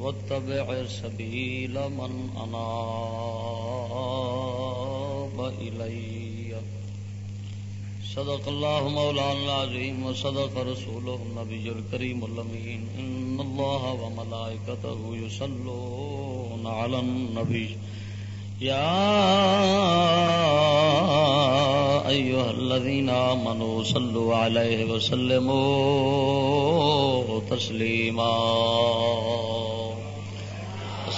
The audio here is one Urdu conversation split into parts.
واتبع سبيل من أناب إلي. صدق الله مولانا العظيم وصدق رسوله النبي الكريم اللمين إن الله وملائكته يصلون على النبي. يا أيها الذين آمنوا صلوا عليه وسلموا تسليما.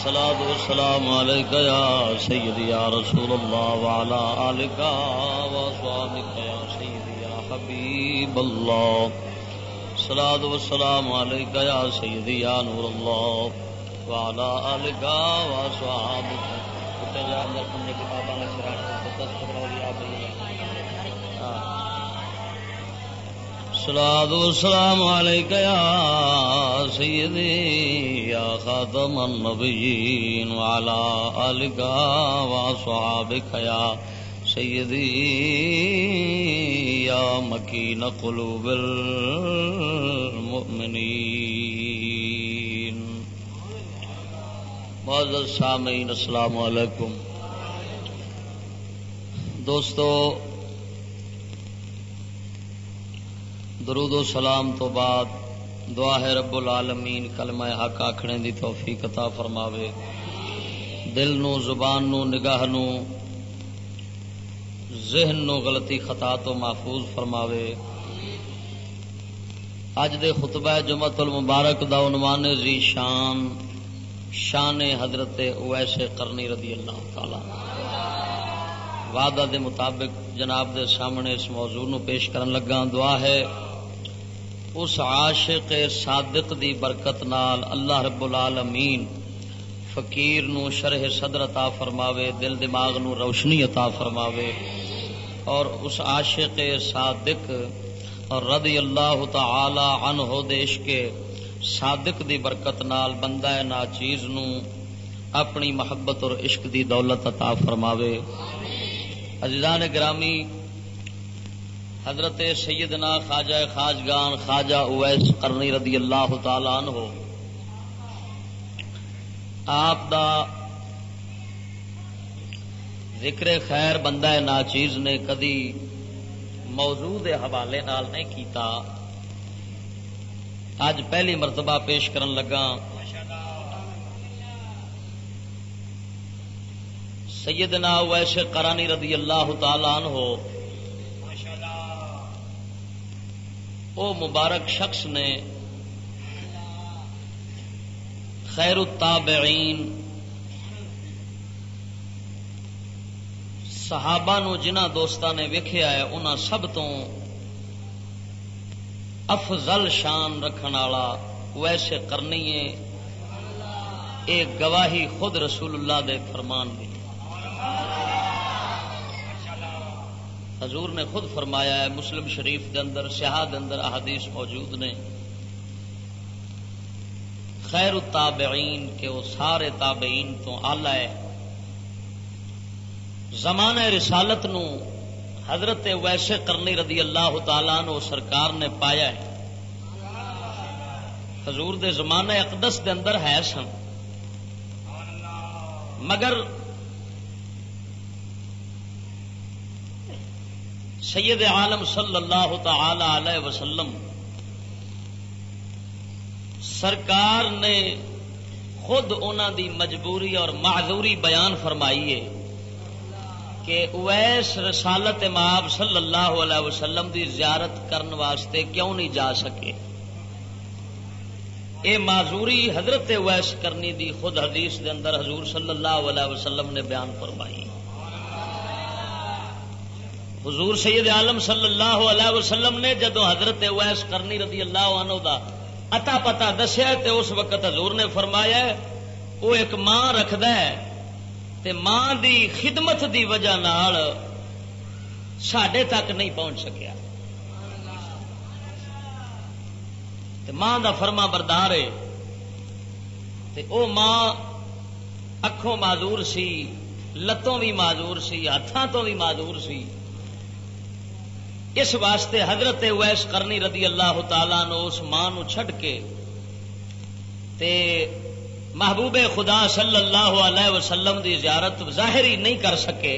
الصلاة والسلام عليك يا سيدي يا رسول الله وعلى آلك وصحابك يا سيدي يا حبيب الله. الصلاة والسلام عليك يا سيدي يا نور الله وعلى آلك وصحابك سلاد سلام علیک یا سیدی، یا خاتم النبیین والا علیکا وا صحابک یا سیدی، یا مکین قلوب المؤمنین۔ معزز سامعین، السلام علیکم۔ دوستو درود و سلام تو بعد دعا ہے رب العالمین، کلمہ حق آکھنے دی توفیق عطا فرماوے۔ دل نو، زبان نو، نگاہ نو، ذہن نو غلطی خطا تو محفوظ فرماوے۔ اج دے خطبہ جمعت المبارک دا عنوان زی شان شان حضرت اویس کرنی رضی اللہ تعالی۔ وعدہ دے مطابق جناب دے سامنے اس موضوع نو پیش کرن لگا دعا ہے اس عاشق صادق دی برکت نال اللہ رب العالمین فقیر نو شرح صدر عطا فرماوے، دل دماغ نو روشنی عطا فرماوے اور اس عاشق صادق اور رضی اللہ تعالی عنہ دیش کے صادق دی برکت نال بندہ نا چیز نو اپنی محبت اور عشق دی دولت عطا فرماوے۔ عزیزان گرامی حضرت سیدنا خواجہ خاجگان خواجہ اویس کرنی رضی اللہ تعالی عنہ۔ آپ دا ذکر خیر بندہ ناچیز نے کدی موضوع دے حوالے نال نہیں کیتا۔ اج پہلی مرتبہ پیش کرن لگا۔ سیدنا اویس کرانی رضی اللہ تعالی عنہ۔ او مبارک شخص نے خیر التابعین صحابہ نو جنہ دوستان نے ویکھیا ہے، انہاں سب تو افضل شان رکھن والا ویسے کرنی ہے ایک گواہی خود رسول اللہ دے فرمان دی۔ حضور نے خود فرمایا ہے، مسلم شریف دے اندر، سیاح دے اندر احادیث موجود نے خیر التابعین کے وہ سارے تابعین تو آلہ ہے۔ زمانہ رسالت نو حضرت ویسے کرنی رضی اللہ تعالیٰ نو سرکار نے پایا ہے۔ حضور دے زمانہ اقدس دے اندر ہے سن۔ مگر سید عالم صلی اللہ تعالی علیہ وسلم، سرکار نے خود انہوں دی مجبوری اور معذوری بیان فرمائی ہے کہ اویس رسالت ماب صلی اللہ علیہ وسلم دی زیارت کرن واسطے کیوں نہیں جا سکے؟ اے معذوری حضرت اویس کرنی دی خود حدیث دے اندر حضور صلی اللہ علیہ وسلم نے بیان فرمائی۔ حضور سید عالم صلی اللہ علیہ وسلم نے جدو حضرت اویس کرنی رضی اللہ عنہ دا اتا پتا دسیا تے اس وقت حضور نے فرمایا وہ ایک ماں رکھد تے ماں دی خدمت دی وجہ نال سڈے تک نہیں پہنچ سکیا۔ تے ماں دا فرما بردار ہے۔ تے او ماں اکھوں معذور سی، لتوں بھی معذور سی ہاتھوں تو بھی معذور سی۔ اس واسطے حضرت ویس کرنی رضی اللہ تعالی نو اس ماں نو چھڈ کے تے محبوب خدا صلی اللہ علیہ وسلم دی زیارت ظاہری نہیں کر سکے،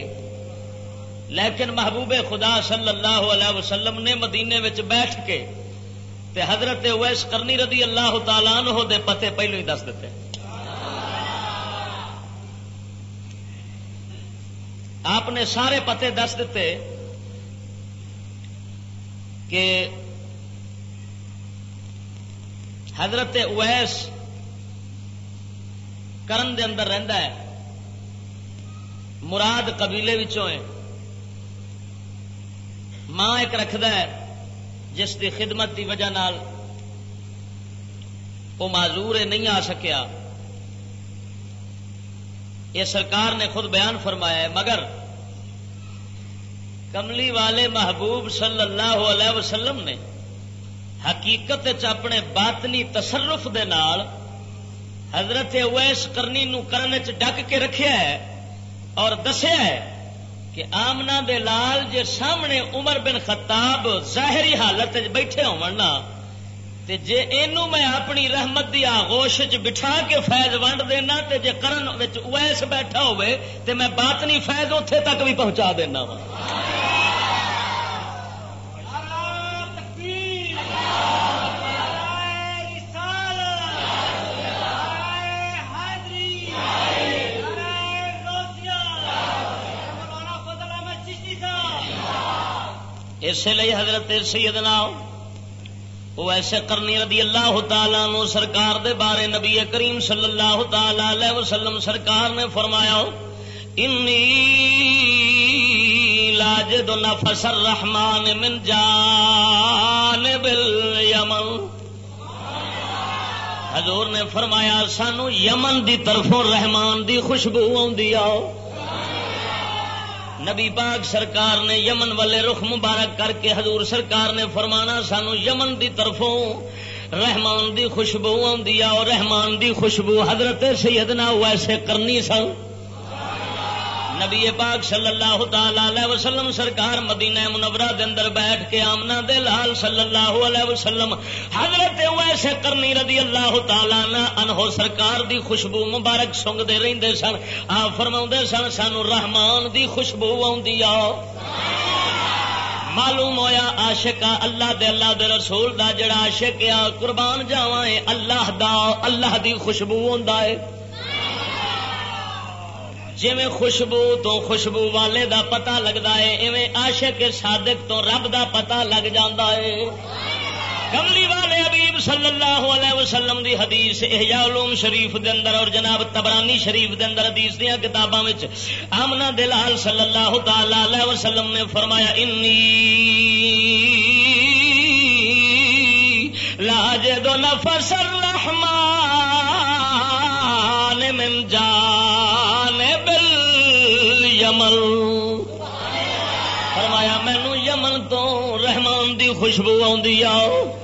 لیکن محبوب خدا صلی اللہ علیہ وسلم نے مدینے وچ بیٹھ کے تے حضرت ویس کرنی رضی اللہ تعالیٰ عنہ دے پتے پہلو ہی دس دیتے۔ آپ نے سارے پتے دس دیتے کہ حضرت اویس کرن دے اندر رہندا ہے، مراد قبیلے ہے۔ ماں ایک رکھد ہے، جس کی خدمت کی وجہ نال وہ معذور نہیں آ سکیا۔ یہ سرکار نے خود بیان فرمایا ہے، مگر کملی والے محبوب صلی اللہ علیہ وسلم نے حقیقت اپنے باطنی تصرف دے نال حضرت اویس کرنی نو کرنے ڈک کے رکھیا ہے اور دسیا ہے کہ آمنا دے لال جے سامنے عمر بن خطاب ظاہری حالت بیٹھے ہونا تے جے اینو میں اپنی رحمت دی آغوش چ بٹھا کے فیض ونڈ دینا، تے جے کرن وچ اویس بیٹھا ہوئے، تے میں باطنی فیض اوتھے تک بھی پہنچا دینا ہوں اسی لیے حضرت سیدنا وہ ایسے کرنی رضی اللہ تعالی نو سرکار دے بارے نبی کریم صلی اللہ تعالی علیہ وسلم سرکار نے فرمایا انی لاجد نفس الرحمن من جانب الیمن. حضور نے فرمایا، سانو یمن دی طرفوں رحمان دی خوشبو آؤ۔ نبی پاک سرکار نے یمن والے رخ مبارک کر کے حضور سرکار نے فرمانا سانو یمن دی طرفوں رحمان دی خوشبو آدھی رحمان دی خوشبو حضرت سیدنا ویسے کرنی سن۔ نبی پاک صلی اللہ تعالی وسلم سرکار مدینہ منورہ دے اندر بیٹھ کے آمنا دے لال صلی اللہ علیہ وسلم حضرت ویسے کرنی رضی اللہ تعالی انہو سرکار دی خوشبو مبارک سنگ دے رہندے سن۔ آ فرما سن، سانو رحمان دی خوشبو آدھی معلوم ہویا عاشق اللہ دے اللہ دے رسول دا جڑا عاشق آ قربان جاواں اللہ دا، اللہ دی خوشبو ہوندا ہے جی خوشبو تو خوشبو والے دا پتا لگتا ہے، ایویں عاشق صادق تو رب دا پتا لگ جاتا ہے۔ کملی والے حبیب صلی اللہ علیہ وسلم دی حدیث احیاء علوم شریف دے اندر اور جناب تبرانی شریف دے اندر حدیث دیا کتاباں آمنا دلال صلی اللہ تعالی علیہ وسلم نے فرمایا، انی لاج دو نفس الرحمن من جانب یمن۔ فرمایا مینو یمن تو رحمان دی خوشبو آدھی آؤ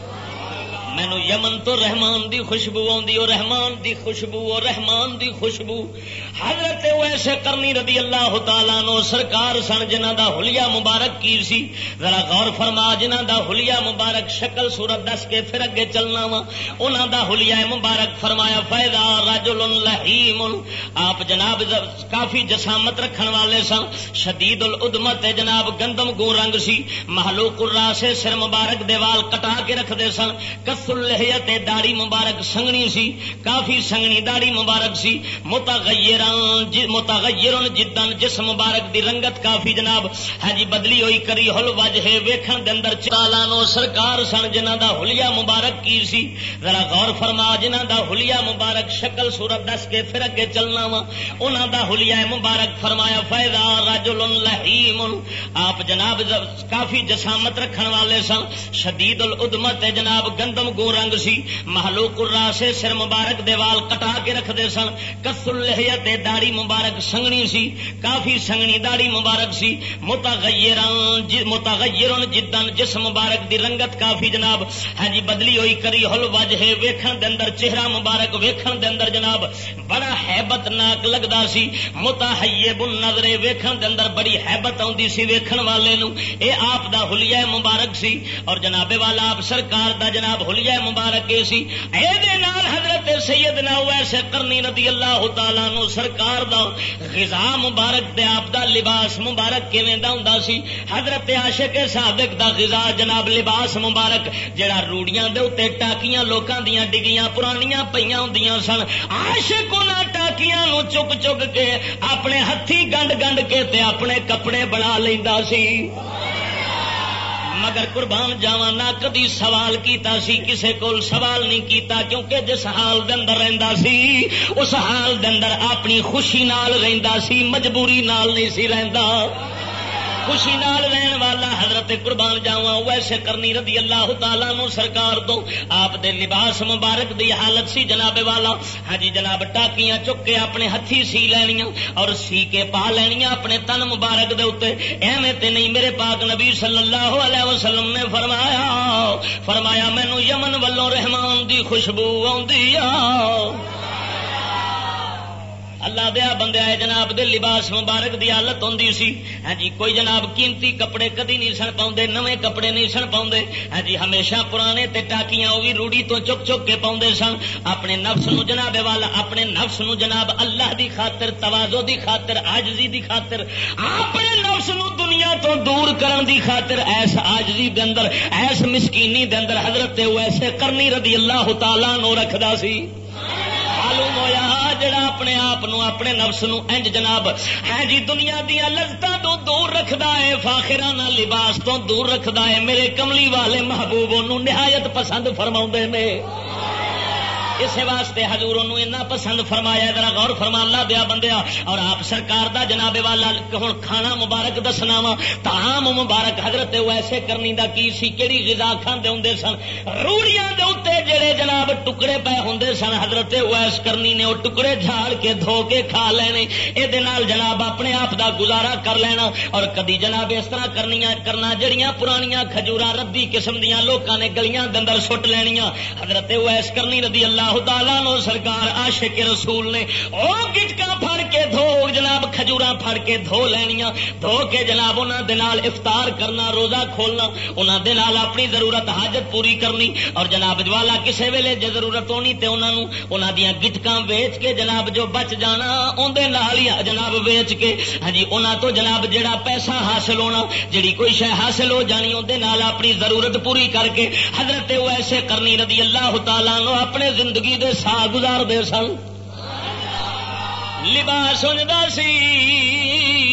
مینو یمن تو رحمان دی خوشبو آدھی رحمان دی خوشبو اور رحمان دی خوشبو۔ حضرت ویسے کرنی رضی اللہ تعالیٰ نو سرکار سن جنہ دا حلیہ مبارک کی سی۔ ذرا غور فرما جنہ دا حلیہ مبارک شکل صورت دس کے پھر اگے چلنا وا انہوں دا حلیہ مبارک فرمایا فائدہ رجل لحیم آپ جناب کافی جسامت رکھن والے سن۔ شدید العدمت جناب، گندم گو رنگ سی۔ محلوق الراس سر مبارک دیوال کٹا کے رکھتے سن۔ کس لہیت داڑی مبارک سنگنی سی، کافی سنگنی داڑی مبارک سی۔ متغیرن جدن جس مبارک دی رنگت کافی جناب۔ ہے جی بدلی ہوئی کری ہل وجہ ویکھن دے اندر چالانو سرکار سن جنہ دا حلیہ مبارک کی سی۔ ذرا غور فرما جنہ دا حلیہ مبارک شکل صورت دس کے پھر اگے چلنا وا، انہاں دا حلیہ مبارک فرمایا فائدہ رجل لحیم آپ جناب، کافی جسامت رکھن والے سن، شدید العدمت جناب، گندم گو رنگ سی۔ محلوق سے سر مبارک دیوال کٹا کے رکھتے سن۔ کسل لہیت داڑی مبارک سنگنی سی۔ کافی سنگنی داڑی مبارک سی۔ متغیر جی- متغیر جدن جس مبارک دی رنگت کافی جناب۔ ہاں جی بدلی ہوئی کری ہل وجہ ویکھن دے اندر چہرہ مبارک، ویکھن دے اندر جناب بڑا حیبت ناک لگدا سی۔ متحیب النظر، ویکھن دے اندر بڑی حیبت آندی سی ویکھن والے نو۔ اے آپ دا حلیہ مبارک سی۔ اور جناب والا آپ سرکار دا جناب حلیہ وجہ مبارک یہ سی نال حضرت سیدنا ویسے کرنی رضی اللہ تعالی نو سرکار دا غذا مبارک دے آپ دا لباس مبارک کیویں دا ہوندا سی؟ حضرت عاشق صادق دا غذا جناب لباس مبارک، جڑا روڑیاں دے اوتے ٹاکیاں لوکاں دیاں ڈگیاں پرانیاں پیاں ہوندیاں سن۔ عاشق انہاں ٹاکیاں نو چک چک کے اپنے ہتھی گنڈ گنڈ کے تے اپنے کپڑے بنا لیندا سی۔ مگر قربان جاوا نہ کدی سوال کیتا سی، کسے کول سوال نہیں کیتا، کیونکہ جس حال دے اندر رہندا سی، اس حال دے اندر اپنی خوشی نال رہندا سی، مجبوری نال نہیں سی رہندا۔ خوشی نال رہن والا حضرت قربان جاوا ویسے کرنی رضی اللہ تعالیٰ نو سرکار تو آپ دے لباس مبارک دی حالت سی جناب والا۔ ہاں جی جناب، ٹاکیاں چک کے اپنے ہتھی سی لینیاں اور سی کے پا لینیاں اپنے تن مبارک دے اتنے ایویں تے نہیں، میرے پاک نبی صلی اللہ علیہ وسلم نے فرمایا فرمایا مینو یمن ولوں رحمان دی خوشبو آ۔ اللہ دیا بندے آئے جناب دے لباس مبارک دی حالت ہوں سی۔ ہاں جی کوئی جناب قیمتی کپڑے کدی نہیں سن پاؤں نوے کپڑے نہیں سن پاؤں ہاں جی ہمیشہ پرانے تے ٹاکیاں وہ بھی روڑی تو چک چک کے پاؤں سن۔ اپنے نفس نو جناب والا، اپنے نفس نو جناب اللہ دی خاطر توازو دی خاطر آجزی دی خاطر، اپنے نفس نو دنیا تو دور کرن دی خاطر، ایس آجزی دے اندر، ایس مسکینی دے اندر حضرت ویسے کرنی رضی اللہ تعالیٰ نو رکھدا سی۔ معلوم ہوا جڑا اپنے آپ اپنے نفس نو۔ انج جناب ہے جی دنیا دیا لذتوں تو دور رکھتا ہے فاخرانہ لباس تو دور رکھتا ہے میرے کملی والے محبوب نہایت پسند فرما نے۔ اسی واسطے حضور اینا پسند فرمایا ذرا غور فرما، اللہ دیا بندیا، اور آپ سرکار دا جناب والا ہوں کھانا مبارک دسنا وا تام مبارک حضرت ویسے کرنی دا کی سی کہڑی غذا کھاندے ہوں سن؟ روڑیاں دے اتنے جڑے جناب ٹکڑے پے ہوں سن، حضرت ویس کرنی نے وہ ٹکڑے جھاڑ کے دھو کے کھا لینے یہ جناب اپنے آپ دا گزارا کر لینا، اور کدی جناب اس طرح کرنی کرنا جڑیاں پرانیاں کھجورا ردی قسم دیا لوگوں نے گلیاں دندر سٹ لینیاں۔ حضرت ویس کرنی ردی اللہ اللہ تعالی نو سرکار عاشق رسول نے او گٹکا پھڑ کے دھو، جناب کھجورا پھڑ کے دھو لینیاں، دھو کے جناب انہاں دے نال افطار کرنا، روزہ کھولنا، انہاں دے نال اپنی ضرورت حاجت پوری کرنی۔ اور جناب جوالا کسے ویلے جے ضرورت ہونی تے انہاں نو انہاں دیاں گٹکاں ویچ کے جناب جو بچ جانا اون دے نال ہی جناب ویچ کے۔ ہاں جی انہاں تو جناب جڑا پیسہ حاصل ہونا جڑی کوئی شے حاصل ہو جانی اون دے نال اپنی ضرورت پوری کر کے حضرت ویسے کرنی رضی اللہ تعالی نو اپنے زندگی زندگی دے سا گزار دے سن۔ لباس انجدا سی۔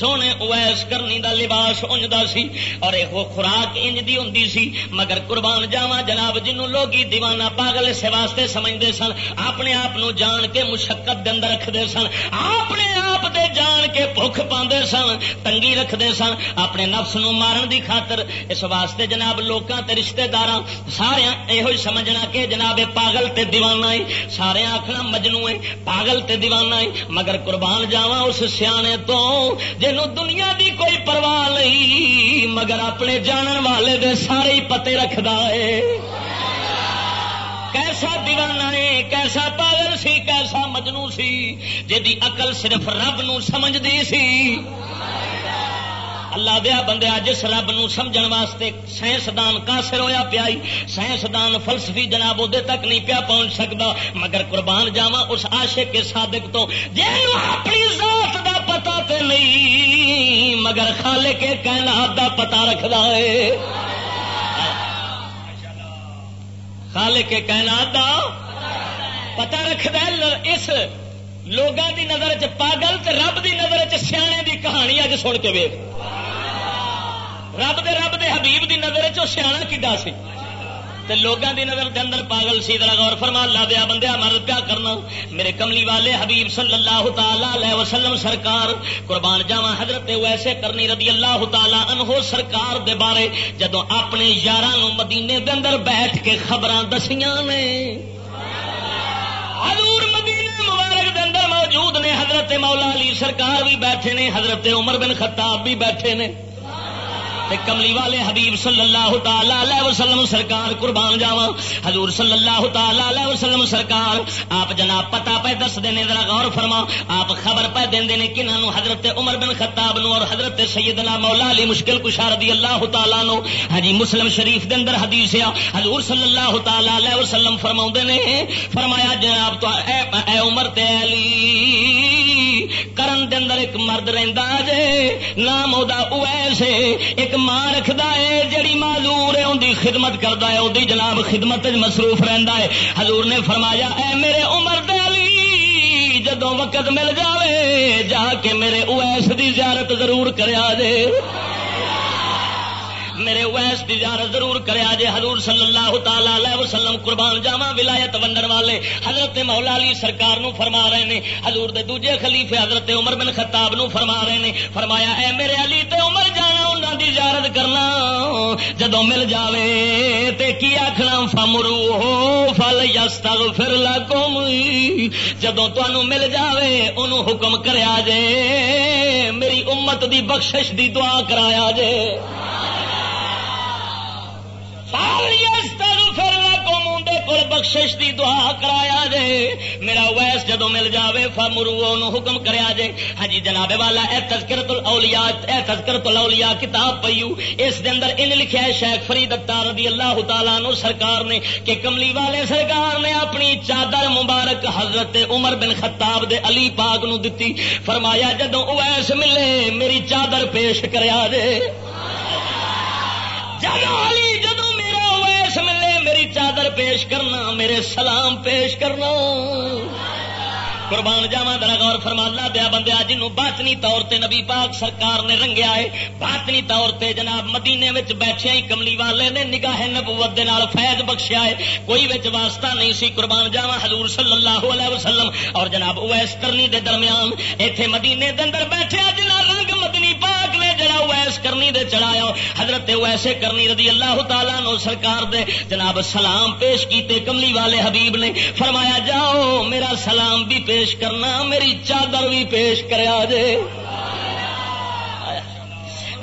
سونے اویس کرنی دا لباس انجدا سی اور ایک وہ خوراک انج دی ہوندی سی۔ مگر قربان جاوا جناب جنوں لوگی دیوانہ پاگل اس واسطے سمجھدے سن، اپنے آپ نو جان کے مشقت دے اندر رکھدے سن۔ اپنے آپ دے جان کے بھوک پاندے سن، تنگی رکھدے سن۔ اپنے نفس نو مارن دی خاطر اس واسطے جناب لوکاں تے رشتہ داراں سارے ایہو سمجھنا کہ جناب پاگل تے دیوانہ ہے سارے آکھنا مجنو ہے پاگل تے دیوانہ ہے مگر قربان جاوا اس سیانے تو، جے جنوں دنیا دی کوئی پرواہ نہیں، مگر اپنے جانن والے دے سارے ہی پتے رکھدا ہے۔ کیسا دیوانہ ہے، کیسا پاگل سی، کیسا مجنو سی جی اقل صرف رب نو سمجھدی سی۔ اللہ دیا بندے جس رب نو سمجھن واسطے سائنسدان کاسر ہویا پیا سائنسدان فلسفی جناب ادے تک نہیں پیا پہنچ سکتا مگر قربان جاوا اس عاشق کے صادق تو جنوں اپنی ذات دا پتا تے نہیں، مگر خالے کے کائنات دا پتا رکھدا ہے۔ خالے کے کائنات دا پتا رکھدا اس لوگوں دی نظر چ پاگل تے رب دی نظر چ سیانے دی کہانی اج سن کے ویخ رب دے رب دے حبیب دی نظر چ سیاح کڈا سی؟ لوگوں دی نظر دے اندر پاگل سی طرح غور فرما لا دیا بندیا، مرد پیا کرنا۔ میرے کملی والے حبیب صلی اللہ تعالی علیہ وسلم سرکار، قربان جاوا حضرت ویسے کرنی رضی اللہ تعالی عنہ سرکار دے بارے جدو اپنے یار مدینے دے اندر بیٹھ کے خبر دسیاں نے۔ حضور مدینے مبارک دے اندر موجود نے، حضرت مولا علی سرکار بھی بیٹھے نے، حضرت عمر بن خطاب بھی بیٹھے نے۔ کملی والے حبیب صلی اللہ تعالی وسلم سرکار قربان جاوا حضور صلی اللہ تعالی وسلم سرکار آپ جناب پتا پہ دس دینے ذرا غور فرما۔ آپ خبر پہ دیں کنہوں حضرت عمر بن خطاب نو اور حضرت سیدنا مولا علی مشکل کشار دی اللہ تعالیٰ نو۔ ہاں جی مسلم شریف دے اندر حدیث آ حضور صلی اللہ تعالی وسلم فرما نے فرمایا جناب تو اے, اے عمر تے علی کرن دے اندر ایک مرد رہندا جے نام او دا اویس ایک ماں رکھدا ہے جڑی معذور ہے، ان کی خدمت کردا ہے وہی جناب خدمت مصروف رہندا ہے۔ حضور نے فرمایا، اے میرے عمر دے علی، جدوں وقت مل جاوے، جا کے میرے اویس دی زیارت ضرور کریا دے میرے ویس کی زیارت ضرور کریا جے حضور صلی اللہ تعالی وسلم قربان جاوا ولایت ونڈن والے حضرت مولا علی سرکار نو فرما رہے نے۔ حضور دے دوجے خلیفے حضرت عمر بن خطاب نو فرما رہے نے۔ فرمایا، اے میرے علی، تے عمر جانا، انہاں دی زیارت کرنا۔ جدوں مل جاوے، تے کی آکھنا؟ فمرو فل یستغفر لکم جدوں تانوں مل جاوے، اونوں حکم کریا جے۔ میری امت دی بخشش دی دعا کرایا جے۔ بخشش دی دعا کرایا جے۔ میرا ویس جدو مل جاوے مرو حکم کریا جے۔ ہاں جی جناب والا، اے تذکرت الاولیاء، اے تذکرت الاولیاء کتاب پیو اس دے اندر ان لکھیا ہے، شیخ فرید اتار رضی اللہ تعالیٰ نو سرکار نے کہ کملی والے سرکار نے اپنی چادر مبارک حضرت عمر بن خطاب دے علی پاک نو دتی۔ فرمایا جدو اویس ملے، میری چادر پیش کریا جے۔ جدو علی جدو میری پیش کرنا، میرے سلام پیش کرنا۔ قربان جاوا درا غور فرمانا دیا بندے جنوں باطنی طور تے نبی پاک سرکار نے رنگیا ہے۔ باطنی طور تے جناب مدینے وچ بیٹھے ہی کملی والے نے نگاہ نبوت دے نال فیض بخشیا ہے۔ کوئی وچ واسطہ نہیں سی، قربان جاوا حضور صلی اللہ علیہ وسلم۔ اور جناب اویس کرنی دے درمیان ایتھے مدینے دے اندر بیٹھے جناب رنگ پاک کرنی دے چڑھایا۔ حضرت اویسے کرنی رضی اللہ تعالی نو سرکار دے۔ جناب سلام پیش کیتے کملی والے حبیب نے فرمایا، جاؤ، میرا سلام بھی پیش پیش کرنا، میری چادر بھی پیش کریا جے۔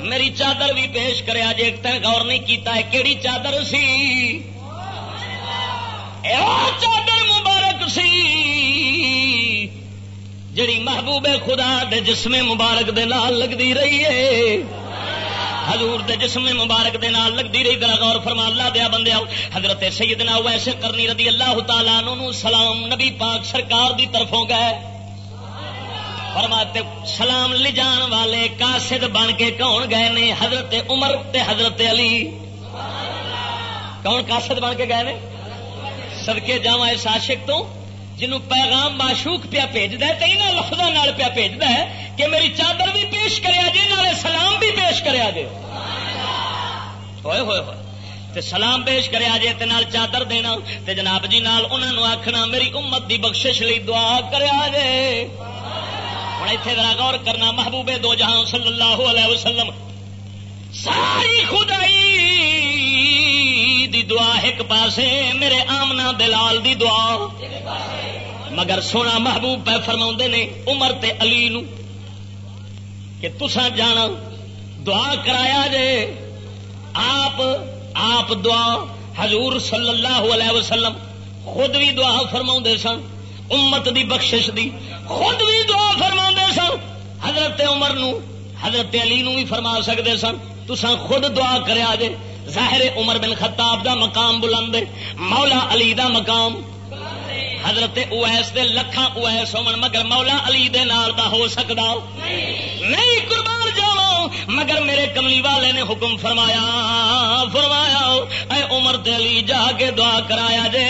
میری چادر بھی پیش کریا جے۔ ایک تین غور نہیں کیتا ہے کیڑی چادر سی۔ چادر مبارک سی۔ جڑی محبوب خدا دے جسم مبارک دے نال لگتی رہی ہے۔ حضور دے جسم مبارک دے نال لگتی رہی دلا غور فرما، اللہ دیا بندے آؤ۔ حضرت سیدنا ویسے کرنی رضی اللہ تعالیٰ نو سلام نبی پاک سرکار دی طرفوں گئے۔ فرماتے، سلام لے جان والے کاسد بن کے کون گئے نے؟ حضرت عمر تے حضرت علی۔ کون کاسد بن کے گئے نے؟ سدکے جا اس عاشق تو؟ جنوں پیغام معشوق پیا بھیجتا ہے تو یہاں لفظوں پیا بھیجتا ہے کہ میری چادر بھی پیش کریا جی نالے سلام بھی پیش کریا جی ہوئے ہوئے ہوئے۔ تے سلام پیش کریا جے تے نال چادر دینا۔ تے جناب جی نال انہاں نو آکھنا، میری امت دی بخشش لئی دعا کریا جے ہن ایتھے ذرا غور کرنا محبوب دو جہاں صلی اللہ علیہ وسلم، ساری خدائی دی دعا ایک پاسے، میرے آمنا دلال دی دعا۔ ایک پاسے مگر سونا محبوب پہ فرما نے عمر تے علی نو کہ تسا جانا، دعا کرایا جے، آپ آپ دعا حضور صلی اللہ علیہ وسلم خود بھی دعا فرما سن، امت دی بخشش دی خود بھی دعا فرما سن۔ حضرت عمر نو، حضرت علی نو بھی فرما سکتے سن تسا خود دعا کریا جے۔ ظاہر عمر بن خطاب دا مقام بلند مولا علی دا مقام۔ حضرت اویس دے لکھاں اویس ہون، مگر مولا علی دے نال دا ہو سکدا نہیں قربان جاؤ مگر میرے کملی والے نے حکم فرمایا فرمایا اے عمر تے علی جا کے دعا کرایا جے۔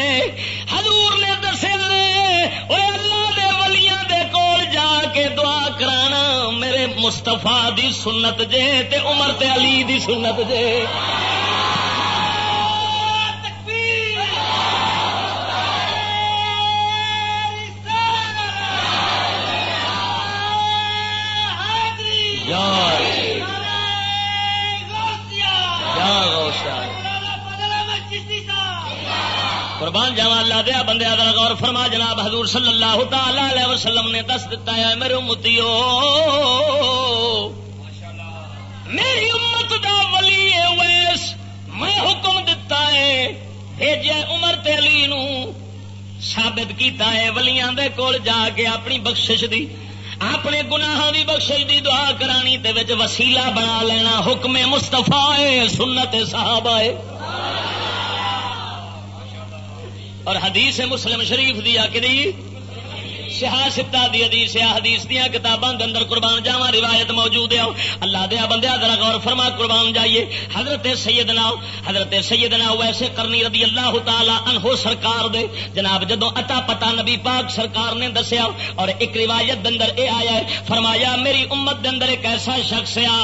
حضور نے دسے اے اللہ دے ولیاں دے کول جا کے دعا کرانا میرے مستفا دی سنت جے تے عمر تے علی دی سنت جے۔ قربان جاوا اللہ دیا بندے کا غور فرما جناب حضور صلی اللہ تعالی علیہ وسلم نے دس دتا ہے میرے امتیو، میری امت دا ولی ویس، میں حکم دتا ہے، بھیجے عمر تے علی نو، ثابت کیتا ہے، ولیاں دے کول جا کے اپنی بخشش دی۔ اپنے گناہ دی بخشش دی دعا کرانی تے وچ وسیلہ بنا لینا حکم مستفا سنت صحابہ ہے۔ اور حدیث مسلم شریف دیا کہ دی حدیث حدیث دیا کتاباں اندر قربان جاوا روایت موجود ہے۔ اللہ دیا بندیا، ذرا غور فرما، قربان جائیے۔ حضرت سیدنا حضرت سیدنا ویسے کرنی رضی اللہ تعالی عنہ سرکار دے۔ جناب جدو اتا پتا نبی پاک سرکار نے دسیا اور ایک روایت اندر اے آیا ہے، فرمایا، میری امت دے اندر ایک ایسا شخص آ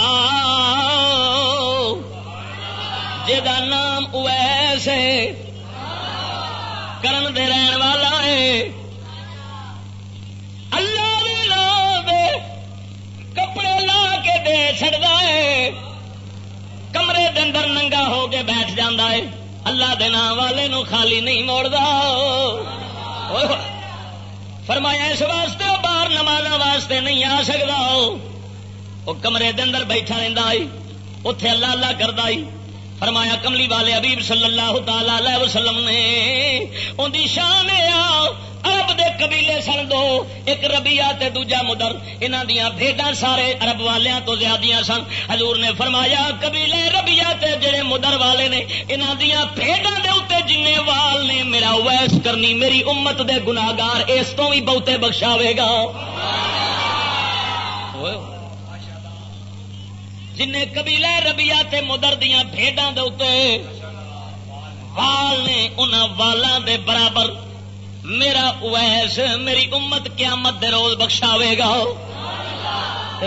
جا نام اویس کرن دے رہن والا ہے۔ دے چڑتا ہے، کمرے دے اندر ننگا ہو کے بیٹھ جانا ہے۔ اللہ دے نام والے نو خالی نہیں موڑتا فرمایا، اس واسطے باہر نماز واسطے نہیں آ سکتا وہ کمرے دے اندر بیٹھا رہتا ہے۔ اتے اللہ اللہ کرتا فرمایا، کملی والے ابیب صلی اللہ تعالی وسلم نے ان شان عرب دے قبیلے سن دو ایک ربیا دوجا مدر۔ انہوں دیا بھیڈا سارے ارب والوں تو زیادہ سن۔ حضور نے فرمایا قبیلے ربیا جڑے مدر والے نے انہوں دیا بھیڈا دے اتنے جن وال نے میرا ویس کرنی، میری امت دے گناگار اس تو بھی بہتے بخشاوے گا۔ جن قبیلے ربیا مدر دیا بھیڈا دے وال نے ان والاں دے برابر میرا ویس میری امت قیامت دے روز بخشاوے گا۔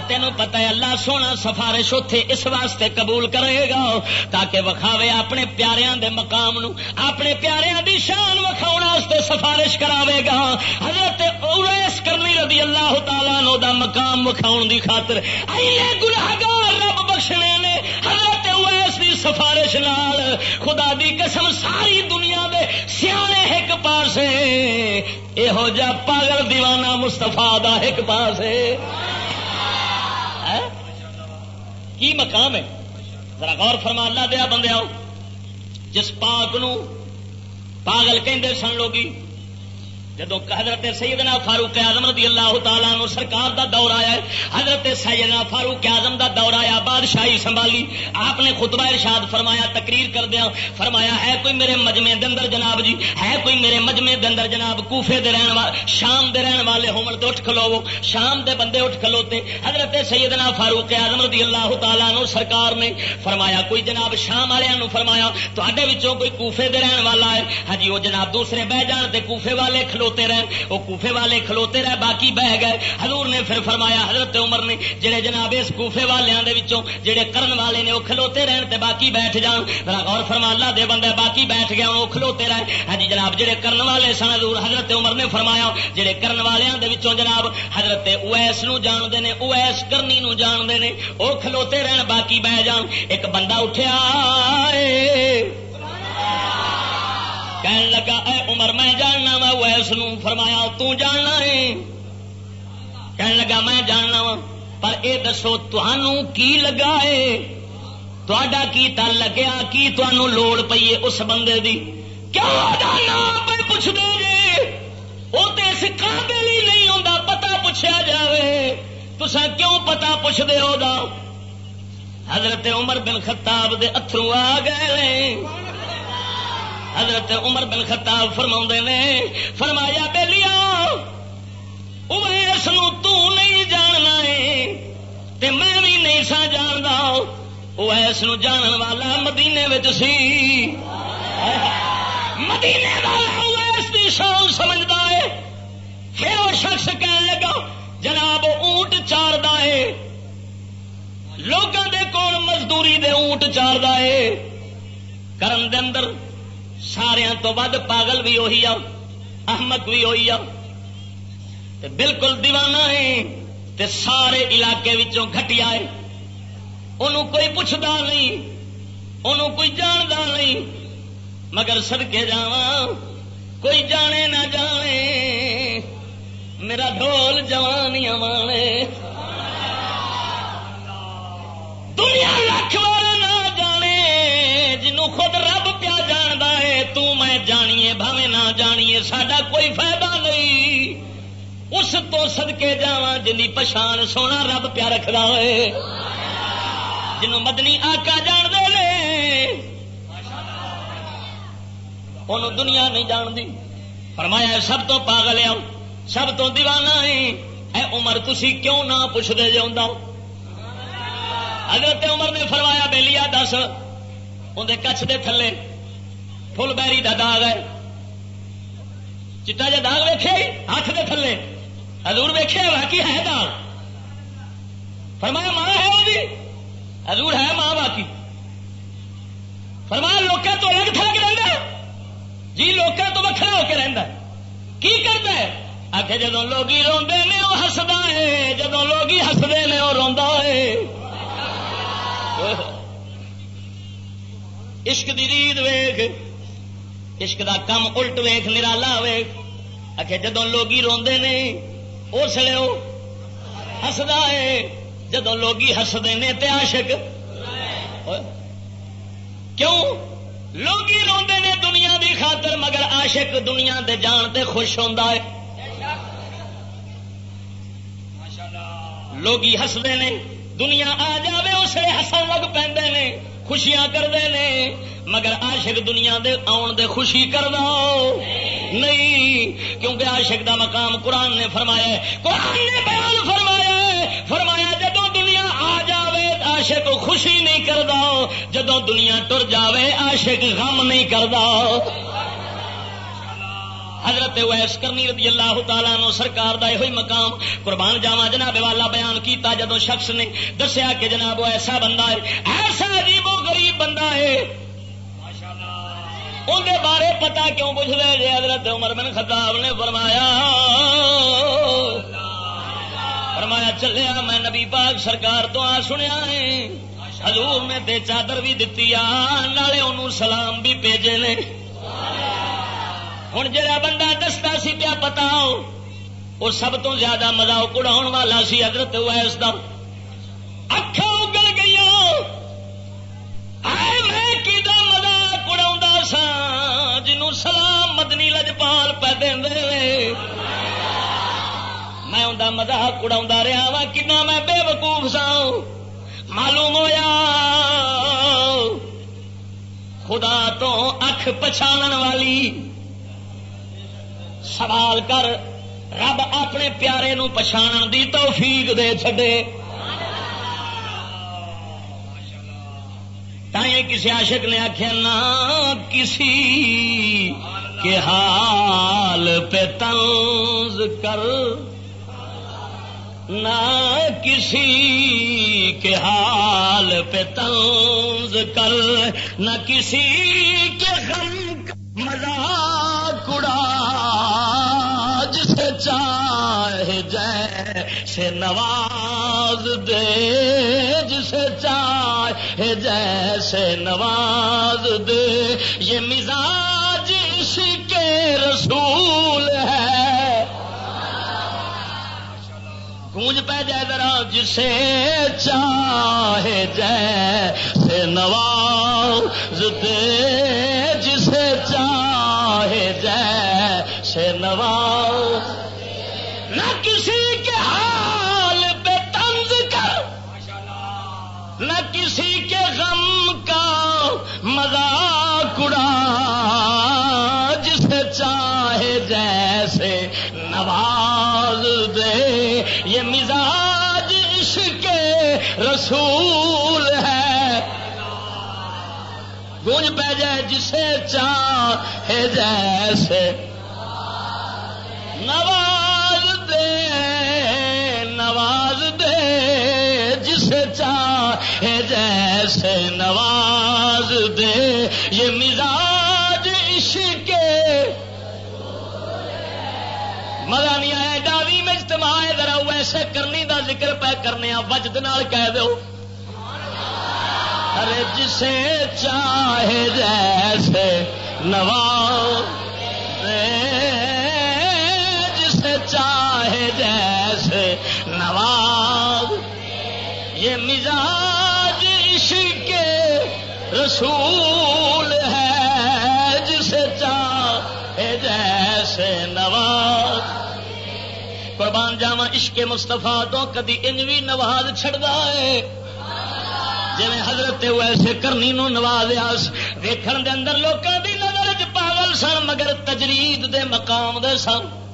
تینوں پتا ہے اللہ سونا سفارش اتے اس واسطے قبول کرے گا تاکہ وکھاوے اپنے پیاریاں دے مقام نو، اپنے پیاریاں دی شان وکھاؤ واسطے سفارش کراوے گا۔ حضرت اویس کرنی رضی اللہ تعالیٰ نو دا مقام وکھاؤ دی خاطر۔ آئیے گناہگار رب بخشنے نے حضرت اویس دی سفارش نال خدا دی قسم ساری دنیا دے سیانے ایک پاسے یہو جا پاگل دیوانہ مستفا دا ایک پاسے۔ ہاں؟ کی مقام ہے؟ ذرا غور فرما، اللہ دیا بندے آؤ۔ جس پاک نو پاگل کہندے سن لوگی جدو حضرت سیدنا فاروق اعظم رضی اللہ تعالیٰ نو سرکار دا دور آیا ہے، حضرت سیدنا فاروق اعظم دا دور آیا، بادشاہی سنبھالی۔ آپ نے خطبہ ارشاد فرمایا، تقریر کر دیا فرمایا ہے کوئی میرے مجمے اندر جناب جی ہے کوئی میرے مجمے اندر جناب، کوفے دے رہن والے شام دے رہن والے ہومن تو اٹھ کھلو شام دے بندے اٹھ کھلوتے حضرت سیدنا فاروق اعظم رضی اللہ تعالیٰ نو سرکار نے فرمایا، کوئی جناب شام والوں فرمایا تے کوئی کوفے دے رہن والا ہے؟ ہاں جی وہ جناب دوسرے بہ جان تے کوفے والے کھلو کھلوتے رہے، وہ کوفے والے کھلوتے رہے، باقی بہ گئے۔ حضور نے پھر فرمایا، حضرت عمر نے، جڑے جناب اس کوفے والوں کے جڑے کرن والے نے، وہ کھلوتے رہن تے باقی بیٹھ جان۔ ذرا غور فرما، اللہ دے بندے باقی بیٹھ گیا، وہ کھلوتے رہے۔ ہاں جی جناب، جڑے کرن والے سن حضور، حضرت عمر نے فرمایا، جڑے کرن والوں کے جناب، حضرت اویس نو جانتے ہیں اویس کرنی نو جانتے ہیں وہ کھلوتے رہن، باقی بہ جان۔ ایک بندہ اٹھیا کہنے لگا، اے عمر، میں جاننا وا ویس نو فرمایا، تو جاننا ہے۔ کہنے لگا، میں جاننا وا، پر اے دسو تہنوں کی لگا ہے؟ تا کی تل لگیا، کی تمہوں لوڑ پی ہے اس بندے دی؟ کیوں نام پہ پوچھ دے جے؟ وہ تو اس قابل ہی نہیں ہوتا پتا پوچھا جائے تسا کیوں پتا پوچھ دے ہو دا؟ حضرت عمر بن خطاب دے اترو آ گئے حضرت عمر بن خطاب فرما نے، فرمایا بے لیا اس نہیں جاننا ہے، تے میں بھی نہیں سا جانتا اس جان والا مدینے سی۔ مدینے والا اس کی شان سمجھتا ہے۔ پھر وہ شخص کہنے لگا، جناب، اونٹ چار ہے۔ لوگوں دے کول مزدوری دے اونٹ چار ہے۔ کرن دے اندر سارا تو ود پاگل بھی وہی احمد بھی وہی بالکل دیوانہ ہے، تے سارے علاقے گٹیا ہے۔ انہوں کوئی پوچھتا نہیں انہوں کوئی جانتا نہیں۔ مگر سڑکے جا کوئی جانے نہ جانے میرا ڈول جوانی مانے۔ دنیا لکھ بار نہ ساڈا کوئی فائدہ نہیں۔ اس تو سدکے جا جن پچھان سونا رب پیا رکھتا ہوئے۔ جنوں مدنی آکا جان دے انہوں دنیا نہیں جانتی۔ فرمایا، سب تو پاگل آؤ سب تو دیوانہ ہے۔ اے عمر، تسی کیوں نہ پوچھتے جاؤں حضرت عمر نے فرمایا بے لیا دس اندر کچھ دے تھلے۔ فل بیری کا داغ ہے۔ چٹا جا داغ ویخے ہاتھ دے تھلے۔ ہزور ویخے باقی ہے داغ۔ فرمایا، ماں ہے وہ بھی۔ ہزور ہے ماں باقی فرمایا لوگوں تو الگ تھلگ رہتا جی لوگوں تو وکرا ہو کے رہتا کی کرتا ہے؟ آخ جدو لوگ روندے نے وہ ہسدا ہے۔ جدو لوگ ہستے نے وہ روا ہے۔ عشق دی رید ویخ عشق دا کم الٹ ویخ نرالا ویخ آخ جدو لوگ روندے نے، اس لیے ہسدا ہے۔ جدو لوگ ہستے نے تے عاشق۔ کیوں؟ لوگ روندے نے دنیا دی خاطر، مگر عاشق دنیا دے جان تے خوش ہوتا ہے۔ لوگ ہستے نے، دنیا آ جائے اسے ہسن لگ پہ خوشیاں کرتے ہیں، مگر عاشق دنیا دے آن دے خوشی کر دو نہیں، کیونکہ عاشق دا مقام قرآن نے فرمایا قرآن نے بیان فرمایا فرمایا جدو دنیا آ جاوے، عاشق خوشی نہیں کر جدو دنیا ٹر جاوے، عاشق غم نہیں کردا حضرت ویس کرنی رضی اللہ تعالیٰ نو سرکار دا ہوئی مقام قربان جاوا جناب والا بیان کیتا جدو شخص نے دسیا کہ جناب وہ ایسا بندہ ہے ایسا عجیب و غریب بندہ ہے۔ اندر بارے پتا کیوں پوچھ رہے جی حضرت عمر بن خطاب نے فرمایا فرمایا چلیا میں نبی پاک سرکار تو آ سنیا ہے۔ حضور نے تے چادر بھی دتی آ نالے انہوں سلام بھی بھیجے نے۔ ہوں جا بندہ دستا سی پیا پتا وہ سب تو زیادہ مزاق اڑا والا سی، حضرت ویس کا اکھا اگل گئی میں کی مزاق اڑا سا، جنوں سلام مدنی لجپال پہ دے میں انہیں مزاق اڑا رہا وا کنا میں بے وقوف سا معلوم ہویا، خدا تو اکھ پچھان والی سوال کر، رب اپنے پیارے نو پچھان دی توفیق دے چڈے تائیں کسی عاشق نے آخیا نہ کسی کے حال پہ تنز کر۔ نہ کسی کے حال پہ تنز کر۔ نہ کسی کے غم مزاق اڑا جسے چاہے جیسے نواز دے، جسے چاہے جیسے نواز دے۔ یہ مزاج اس کے رسول ہے۔ گونج پہ جائے ذرا، جسے چاہے جیسے نواز دے۔ سے نواز، نہ کسی کے حال پہ تنز کر، نہ کسی کے غم کا مزاق اڑا، جسے چاہے جیسے نواز دے۔ یہ مزاج عشق رسول ہے۔ گونج پہ جائے جسے چاہے جیسے نواز دے نواز دے جس چاہے جیسے نواز دے۔ یہ مزاج عشق مزہ نہیں آیا ڈاوی میں اجتماع ذرا ویسے کرنی دا ذکر پہ کرنے وجد نال کہہ دو۔ ارے جسے چاہے جیسے نواز دے۔ چاہے جیسے نواز۔ یہ مزاج عشق رسول ہے، جسے چاہے جیسے نواز۔ قربان جاوا عشق مستفا تو کدی انج بھی نواز چڑھتا ہے جی حضرت ویسے کرنی نو نوازیا ویکھن دے اندر لوگوں دی نظر چ پاگل سن، مگر تجرید دے مقام دے سن۔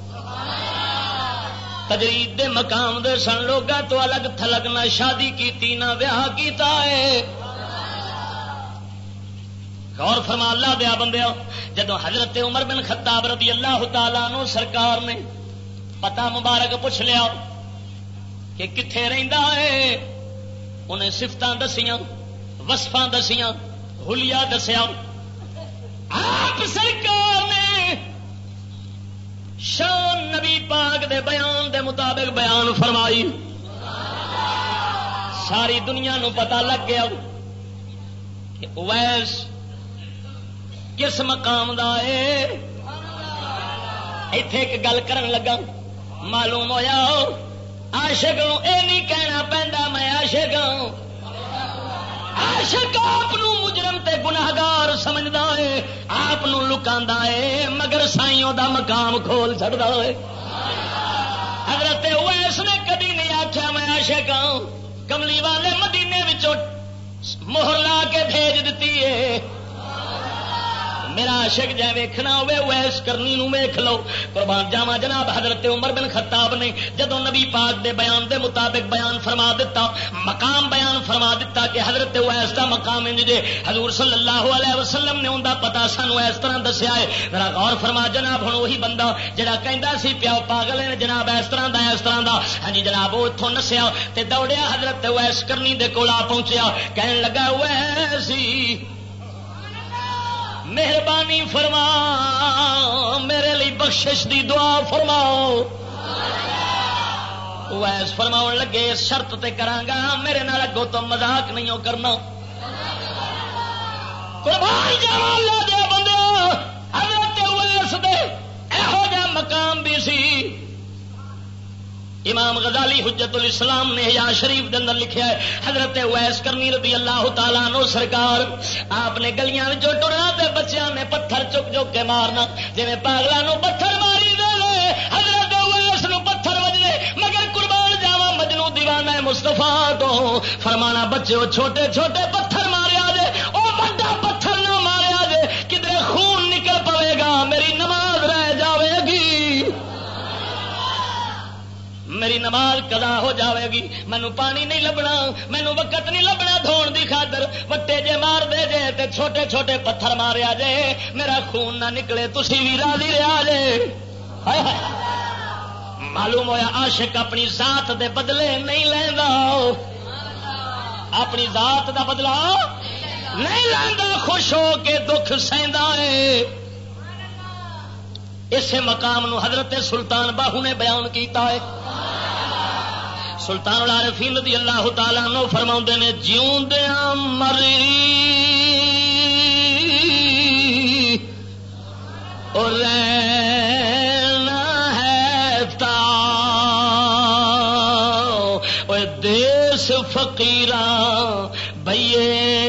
تجرید دے مقام دے سن لوگوں تو الگ تھلگ نہ شادی کیتی نہ ویاہ کیتا ہے غور فرما، اللہ دیا بندے جدو حضرت عمر بن خطاب رضی اللہ تعالی نو سرکار نے پتا مبارک پوچھ لیا کہ کتنے رہتا ہے انہیں سفت دسیاں وسفا دسیاں ہولیا دسیا آپ سرکار شان نبی پاک دے بیان دے مطابق بیان فرمائی۔ ساری دنیا نو پتا لگ گیا کہ ویس کس مقام دا ہے۔ اتے ایک گل کرن لگا۔ معلوم ہوا آشک یہ نہیں کہنا پہنتا میں ہاں۔ آشک آپ مجرم تے گناگار سمجھتا ہے، آپ لکاندا ہے، مگر سائیوں دا مقام کھول چڑتا ہے۔ حضرت اس نے کدی نہیں آخیا میں آشک ہوں کملی والے مدینے مہر لا کے بھیج دیتی ہے۔ میرا عاشق جائے ویکھنا ہوے ویس کرنی نو ویکھ لو۔ قربان جاوا جناب حضرت عمر بن خطاب نے جدو نبی پاک دے بیان دے مطابق بیان فرما دیتا مقام بیان فرما دیتا کہ حضرت ویس دا مقام انج دے۔ حضور صلی اللہ علیہ وسلم نے اوندا پتا سانو اس طرح دسیا ہے۔ ذرا غور فرما جناب، ہن وہی بندہ جڑا کہندا سی پیو پاگل ہے جناب، اس طرح دا، اس طرح دا۔ ہاں جی جناب، وہ ایتھوں نسیا تے دوڑیا، حضرت ویس کرنی دے کول آ پہنچیا۔ کہن لگا ویسی مہربانی فرما میرے لیے بخشش دی دعا فرماؤ ویس فرما لگے شرط تے کرانگا میرے نال اگوں تو مزاق نہیں کرنا۔ قربان جاوا اللہ دے بندے حضرت ویس دے ایہو جا مقام بھی سی۔ امام غزالی حجت الاسلام نے یا شریف دے اندر لکھیا ہے، حضرت ویس کرنی رضی اللہ تعالیٰ نو سرکار، آپ نے گلیاں جو ٹرنا تے بچیاں نے پتھر چک چک کے مارنا۔ جی پاگلوں نو پتھر ماری دے لے، حضرت ویس نو پتھر وجنے مگر قربان جاوا مجنو دیوانہ مستفا تو فرمانا بچے چھوٹے چھوٹے پتھر میری نماز کدا ہو جاوے گی۔ مینو پانی نہیں لبنا، مینو وقت نہیں لبنا دھون دی خاطر۔ وٹے جے مار دے جے تے چھوٹے چھوٹے پتھر ماریا جے۔ میرا خون نہ نکلے تھی بھی راضی رہا جے۔ معلوم ہویا عاشق اپنی ذات دے بدلے نہیں لینا اپنی ذات دا بدلا نہیں لینا خوش ہو کے دکھ سہدا ہے۔ اسے مقام نو حضرت سلطان باہو نے بیان کیتا ہے۔ سلطان العارفین رضی اللہ تعالیٰ نو فرما نے جیوں ہاں دیا مری۔ ہے تا دیس فقیر بھئیے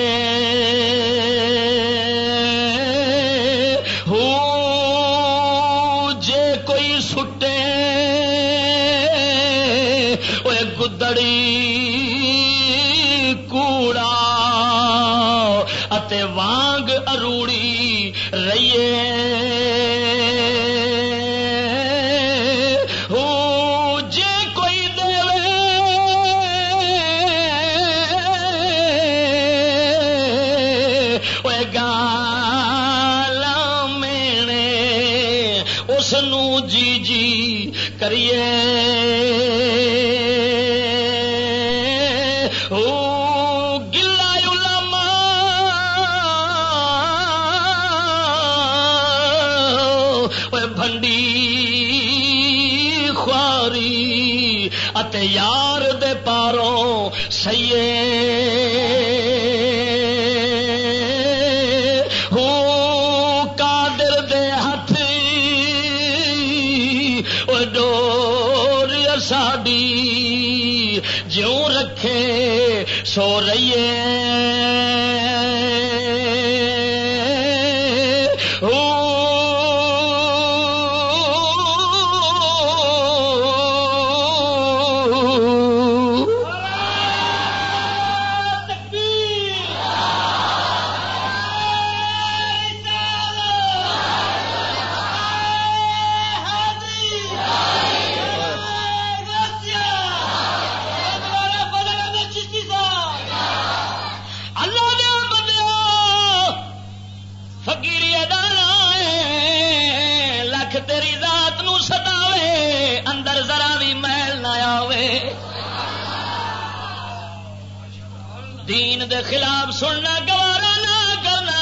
خلاف سننا، گوارا نہ کرنا،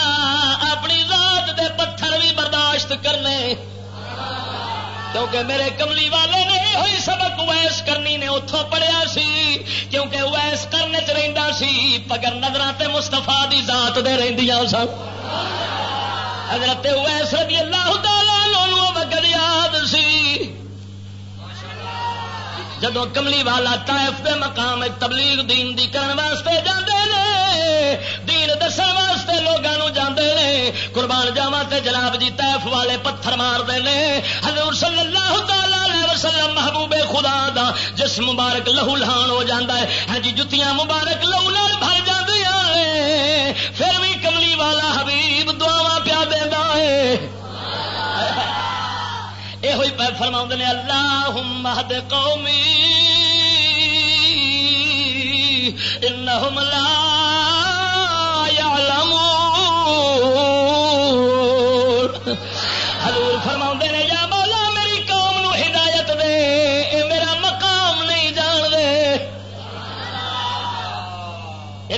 اپنی ذات دے پتھر بھی برداشت کرنے۔ کیونکہ میرے کملی والے نے ہوئی سبق ویس کرنی نے اتوں پڑھیا سی، کیونکہ ویس کرنے چ رہتا سی، پگر نظر مستفا دی ذات دے رہدیاں سن۔ حضرت ویس رضی اللہ تعالی وقت یاد سی۔ جدو کملی والا تائف دے مقام تبلیغ دین دی کرن واسطے جاندے قربان جاوا تے جناب جی تائف والے پتھر مار دے نے، حضور صلی اللہ تعالی علیہ وسلم محبوب خدا دا جس مبارک لہو لہان ہو جاندا ہے ہاں جی جتیاں مبارک لہو لال بھر جاندیاں نے، پھر بھی کملی والا حبیب دعاواں پیا دیندا ہے۔ یہ ہوئی پہ فرما نے اللہ قومی، انہم لا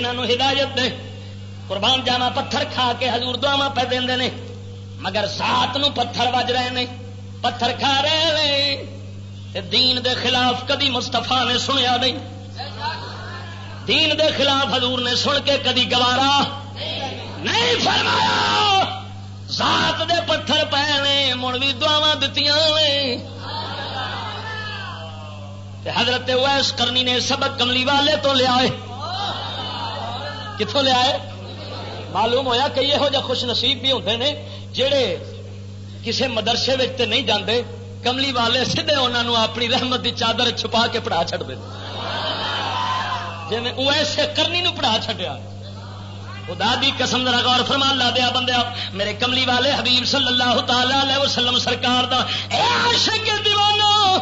انہوں ہدایت دے قربان جانا پتھر کھا کے حضور دعوا پہ دے مگر سات نو پتھر وج رہے ہیں پتھر کھا رہے ہیں دین دے خلاف کدی مستفا نے سنیا نہیں۔ دین دے خلاف حضور نے سن کے کدی گوارا نہیں فرمایا۔ ذات دے پتھر پے نے، مڑ بھی دعوا دیتی حضرت ویس کرنی نے سبق کملی والے تو لیا کتوں لیا معلوم ہویا کہ یہ جا خوش نصیب بھی ہوتے ہیں جڑے کسی مدرسے نہیں جاندے، کملی والے سیدے انہوں اپنی رحمت دی چادر چھپا کے پڑھا چڑ دے جی میں ایسے کرنی نو پڑھا چڈیا خدا دی قسم ذرا غور فرمان لا دیا بندیا میرے کملی والے حبیب صلی اللہ تعالی علیہ وسلم سرکار دا اے عاشق دیوانو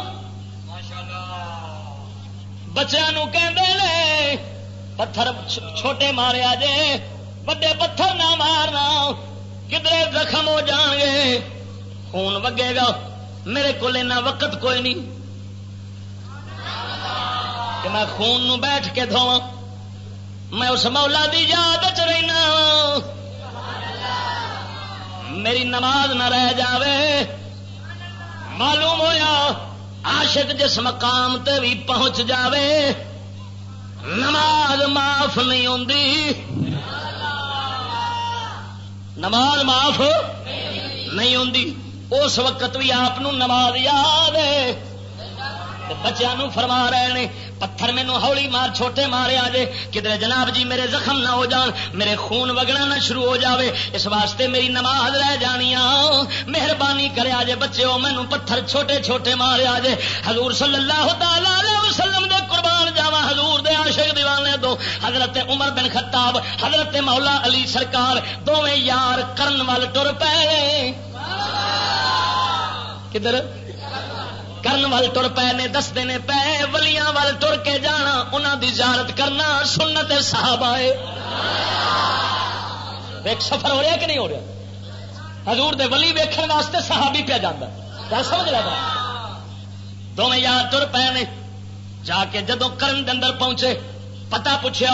بچوں کہ پتھر چھوٹے مارے جے، وڈے پتھر نہ مارنا کدھر زخم ہو جان گے۔ خون وگے گا، میرے کو وقت کوئی نہیں۔ کہ میں خون نو بیٹھ کے دھوا میں اس مولا دی یاد چ رہنا۔ میری نماز نہ رہ جاوے۔ معلوم ہویا، عاشق جس مقام تے بھی پہنچ جاوے۔ نماز معاف نہیں ہوتی نماز معاف نہیں ہوتی اس وقت بھی آپ نماز یاد ہے. بچوں فرما رہے ہیں پتھر مینو ہولی مار چھوٹے مارے آ جے، کدھر جناب جی میرے زخم نہ ہو جان، میرے خون وگنا نہ شروع ہو جاوے، اس واسطے میری نماز رہ جانی مہربانی کرے آجے بچے ہو مینو پتھر چھوٹے چھوٹے مارے آجے حضور صلی اللہ تعالی وسلم دے قربان جاوا حضور دے عاشق دیوانے دو۔ حضرت عمر بن خطاب، حضرت مولا علی سرکار دونیں یار کرن وال ٹر پے۔ کدھر؟ کرن وال تر پے نے دستے نے پے، ولیاں وال تر کے جانا انہوں دی زیارت کرنا، سنت صاحب آئے ایک سفر ہو رہا کہ نہیں ہو رہا؟ حضور دے ولی ویکھن واسطے صحابی پہ جانا سمجھ لگا دونوں یار تر پے نے۔ جا کے جدو کرن دے اندر پہنچے پتا پوچھا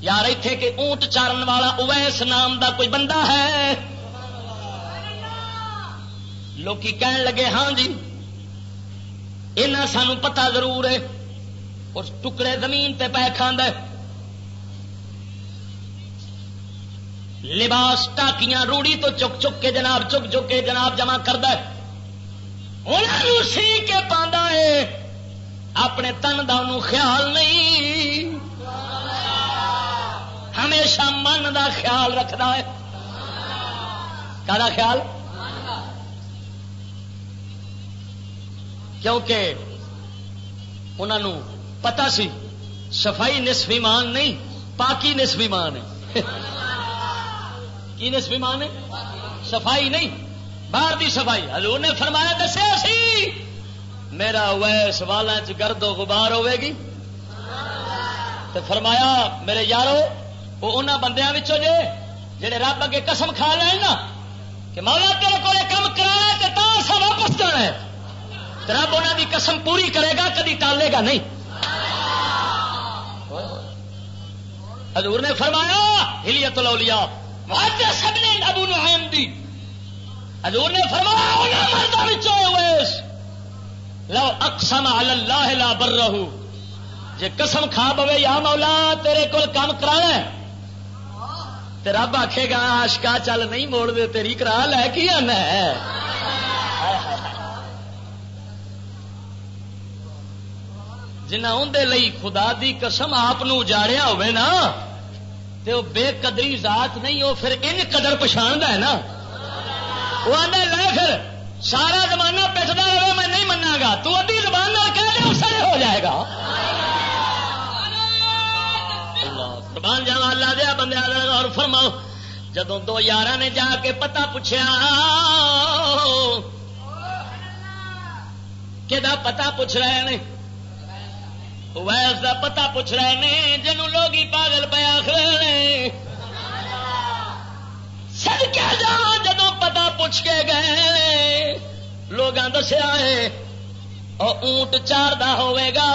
یار اتنے کہ اونٹ چارن والا اویس نام دا کوئی بندہ ہے؟ لوکی کہن لگے ہاں جی۔ سان پتا ضرور ہے۔ اس ٹکڑے زمین تے پہ کھانا لباس ٹاکیاں روڑی تو چک چک کے جناب چک چک کے جناب جمع کرد سی کے پانا ہے۔ اپنے تن کا خیال نہیں۔ ہمیشہ من دا خیال رکھتا ہے۔ کا خیال؟ کیونکہ انہوں پتا سی، صفائی نصف ایمان نہیں، پاکی نصف ایمان ہے۔ کی نصف ایمان ہے؟ صفائی نہیں، باہر دی صفائی۔ حضور نے فرمایا، دسیا سی، میرا ویس والا چ گرد و غبار ہوے گی تو فرمایا، میرے یارو، وہ انہوں بندیاں جے، جڑے رب اگے قسم کھا لین نا، کہ مولا تیرے کو کام کرا سا واپس جانا ہے۔ رب انہوں کی قسم پوری کرے گا، کدی ٹالے گا نہیں۔ حضور نے فرمایا ہلیت الاولیاء۔ سب نے ابو نعیم دی۔ حضور نے فرمایا مردوں ویس لو اقسم علی اللہ لا برہو۔ جے قسم کھا پوے یا مولا، تیرے کول کام کرا رب آخے گا، آشکا چل نہیں موڑ دے تیری کرا لے کی آنا ہے۔ جنہ اندر لئی خدا دی قسم آپ اجاڑیا ہوئے نا، تے وہ بے قدری ذات نہیں وہ پھر ان قدر پچھاڑتا ہے نا۔ وہ آدھے لے پھر سارا زمانہ پچھتا رہے، میں نہیں منا گا۔ تو ادی زبان کہہ دے سر ہو جائے گا۔ قربان جاوا اللہ دیا بندے اور فرماؤ۔ جدو دو یار نے جا کے پتا پوچھا کہ پتا پوچھ رہے ہیں ویس کا پتا پوچھ رہے ہیں جنوں لوگ پاگل پہ آخر کیا جا جدو پتا پوچھ کے گئے لوگ دسیا ہے اور اونٹ چار ہوئے گا،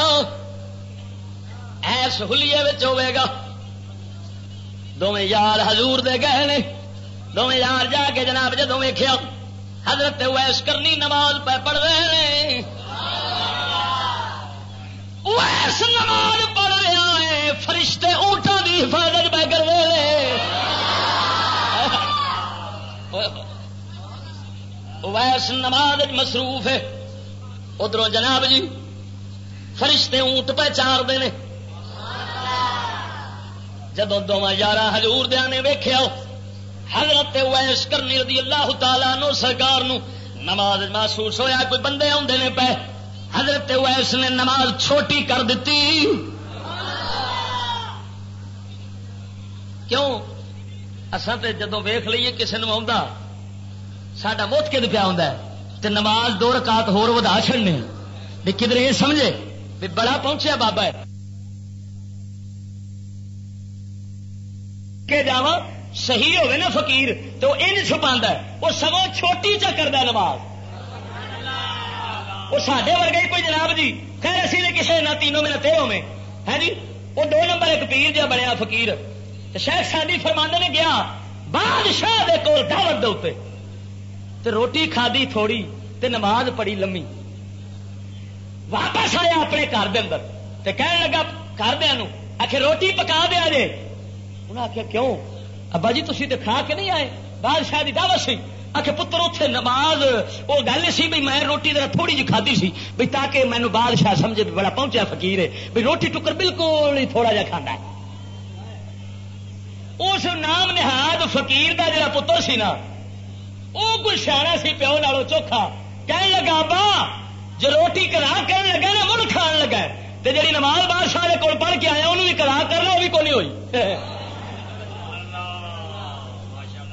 ایس ہولیے ہوئے گا۔ دونیں یار حضور دے گئے نے۔ دونیں یار جا کے جناب جدو ویخیا حضرت ویس کرنی نماز پہ پڑھ رہے ہیں ویس نماز پڑھ رہا ہے، فرشتے اونٹوں کی حفاظت پہ کر رہے ویس نماز مصروف ہے۔ ادھر جناب جی فرشتے اونٹ پہ چار دے جدو دونوں یار ہزور دیا نے ویخیا حضرت ویس کرنی رضی اللہ تعالی نو سرکار نو نماز محسوس ہویا، کوئی بندے آدھے نے پہ۔ حضرت ویس نے نماز چھوٹی کر دیتی۔ کیوں؟ اصل تو جدو ویخ لیے کسی نے آ سڈا موت کد پیا ہوں نماز دو رکاط ہور ودا چڑنے بھی کدھر یہ سمجھے؟ بھی بڑا پہنچیا بابا ہے۔ کے جا صحیح ہوگی نا فقیر تو ان چھپا وہ سگوں چھوٹی چ کرتا نماز۔ وہ سڈے ورگے کوئی جناب جی۔ خیر اسی نے کسی نہ تینوں میں نہ تیروں میں۔ ہے جی؟ وہ دو نمبر ایک پیر جا بنیا فقیر۔ شیخ سادی فرماندے نے گیا بادشاہ دے کول دعوت دے تے روٹی کھادی تھوڑی تے نماز پڑی لمی واپس آیا اپنے گھر دے اندر۔ تے کہنے لگا گھر دیا آخر روٹی پکا دیا جے انہیں آخیا کیوں؟ ابا جی تھی تو کھا کے نہیں آئے؟ بادشاہ کی دعوت سی۔ آخر پتر اتے نماز وہ گل سی بھائی میں روٹی ذرا تھوڑی جی کھادی سی بھائی تاکہ مینو بادشاہ سمجھے بڑا پہنچا فکیر ہے۔ بھائی روٹی ٹکر بالکل ہی تھوڑا جا کھانا ہے۔ اس نام نہاد فقیر دا جڑا پتر سی نا وہ کوئی سیاح سی پیو نالوں چوکھا کہنے لگا با جو روٹی کرا کہنے لگا نا من کھان لگا تو جی نماز بادشاہ کول پڑھ کے آیا انہوں بھی کرا، کرنا وہ بھی کو نہیں ہوئی؟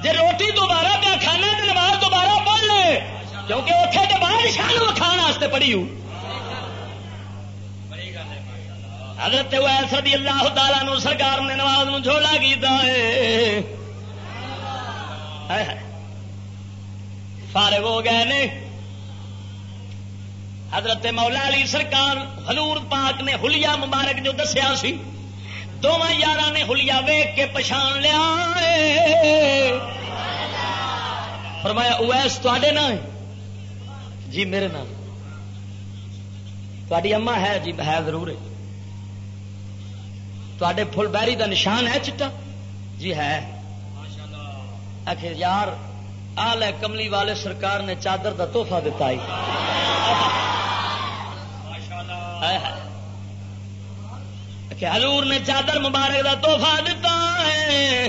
جی روٹی دوبارہ پہ کھانا تو نماز دوبارہ پڑھ لے، کیونکہ اتنے تو بادشاہ کھان واسطے پڑھی ہوں۔ حضرت رضی اللہ تعالیٰ نو سرکار نے نماز نو جھولا کیتا ہے۔ فارغ ہو گئے نے۔ حضرت مولا علی سرکار حضور پاک نے ہلیا مبارک جو دسیا سی دونوں یار نے ہلیا ویگ کے پچھان لیا فرمایا اویس تے نا جی میرے نام تاری اما ہے جی ہے ضرور تے فل بہری کا نشان ہے چٹا۔ جی ہے۔ آخر یار آل ہے کملی والے سرکار نے چادر کا توحفہ دتا حضور نے چادر مبارک کا توحفہ دتا ہے۔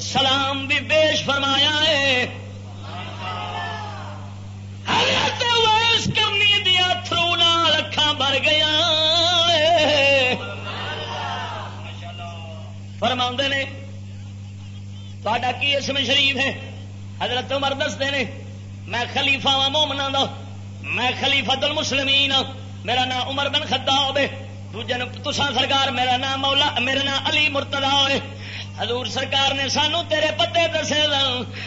سلام بھی پیش فرمایا ہے۔ کرنی دیا تھرو نال اکھان بھر گیا فرما نے تا کی اسم شریف ہے؟ حضرت عمر دستے نے، میں خلیفہ وا مومنا دا میں خلیفہ دل مسلمین میرا نام عمر بن خطاب ہے، دوجے تسان سرکار، میرا نام مولا میرا نام علی مرتدا ہوئے حضور سرکار نے سانو تیرے پتے دسے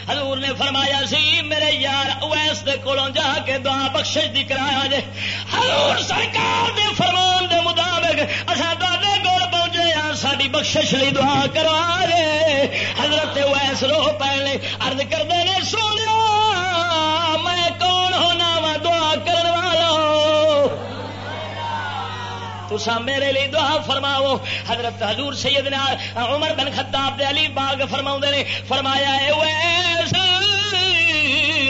حضور نے فرمایا سی، میرے یار اویس دے کولوں جا کے دعا بخشش دی کرایا جے۔ حضور سرکار دے فرمان دے مطابق اصا تے کول پہنچے ہاں ساری بخشش لی دعا کروا رے حضرت اویس رو پہلے ارد کرتے نے سونے تسا میرے لیے دعا فرماؤ۔ حضرت حضور سیدنا عمر بن خطاب دے علی باغ فرما نے، فرمایا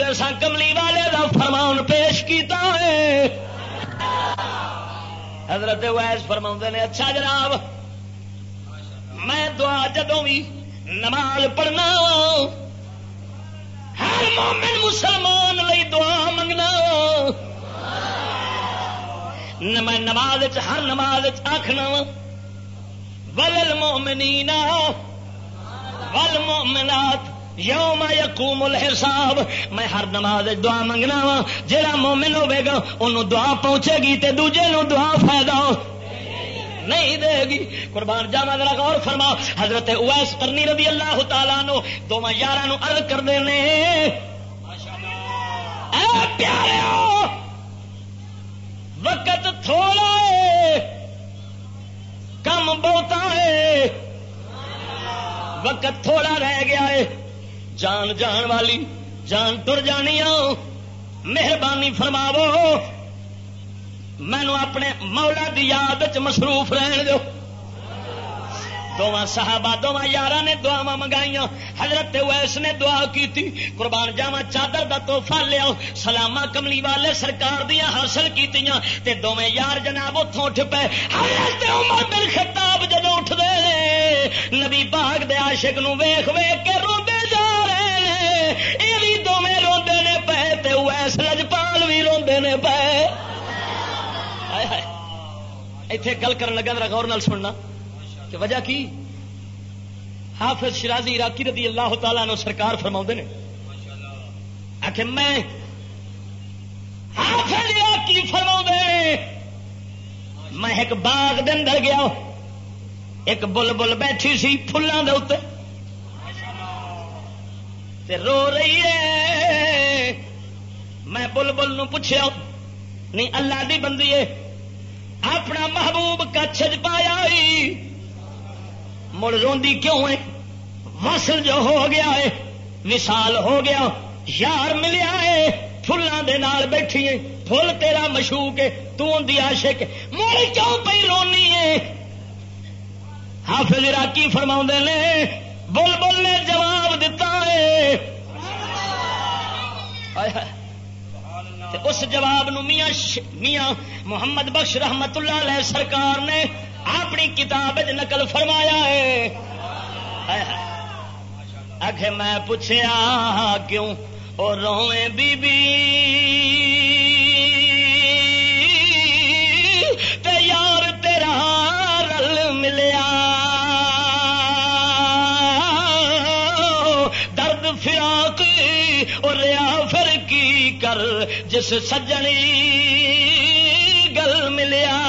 ایسا کملی والے دا فرمان پیش کیتا ہے۔ حضرت ویس فرما نے اچھا جناب، میں دعا جدوں بھی نماز پڑھنا، ہر مومن مسلمان لئی دعا منگنا۔ میں نماز ہر نماز آخنا ول مومنی ول مومنات یوم یقوم الحساب. میں ہر نماز دعا منگنا وا. جہاں مومن ہوے گا انہوں دعا پہنچے گی تے دوجے نو دعا فائدہ نہیں دے گی. قربان جاوا ذرا غور فرما. حضرت اویس کرنی رضی اللہ تعالیٰ نو دونوں یار ارد کرتے ہیں پیارے وقت تھوڑا ہے، کم بہتا ہے۔ وقت تھوڑا رہ گیا ہے۔ جان جان والی، جان تر جانی مہربانی فرماو مینو اپنے مولا دی یاد چ مصروف رہن دو۔ دونوں صحابہ دونوں یار نے دعا منگائی حضرت ویس نے دعا کی قربان جاوا چادر کا توحفہ لیا سلاما کملی والے سرکار دیا حاصل کی دونوں یار جناب اتوں اٹھ پے، حضرت عمر بن خطاب جدو اٹھ دے، نبی باغ دے عاشق نو ویخ ویخ کے روندے جا رہے ہیں یہ بھی دونوں روندے نے پے ویس لجپال بھی روندے نے پے۔ اتے گل کر لگا، ذرا غور نال سننا۔ کہ وجہ کی؟ حافظ شرازی عراقی رضی اللہ تعالیٰ نو سرکار فرما نے۔ آخ میں حافظ عراقی فرما میں ایک باغ دے اندر گیا ایک بل بل بیٹھی سی فلان دے تے رو رہی ہے۔ میں بل بل نو پوچھا نہیں، اللہ دی بندی ہے۔ اپنا محبوب کچھ پایا مڑ روندی کیوں ہے؟ وصل جو ہو گیا ہے وشال ہو گیا، یار ملیا ہے فلوں کے نال بیٹھی ہے فل تیرا مشوق ہے تھی عاشق مڑ کیوں پی رونی ہے؟ حافظ راکی فرما نے بل بل نے جواب دیتا ہے۔ اس جواب نو میاں میاں محمد بخش رحمت اللہ علیہ سرکار نے اپنی کتاب نقل فرمایا ہے۔ اگ میں پوچھا کیوں؟ اور روئے بی بی تے یار تیرا رل ملیا۔ درد فراق اور ریا پھر کی کر؟ جس سجنی گل ملیا۔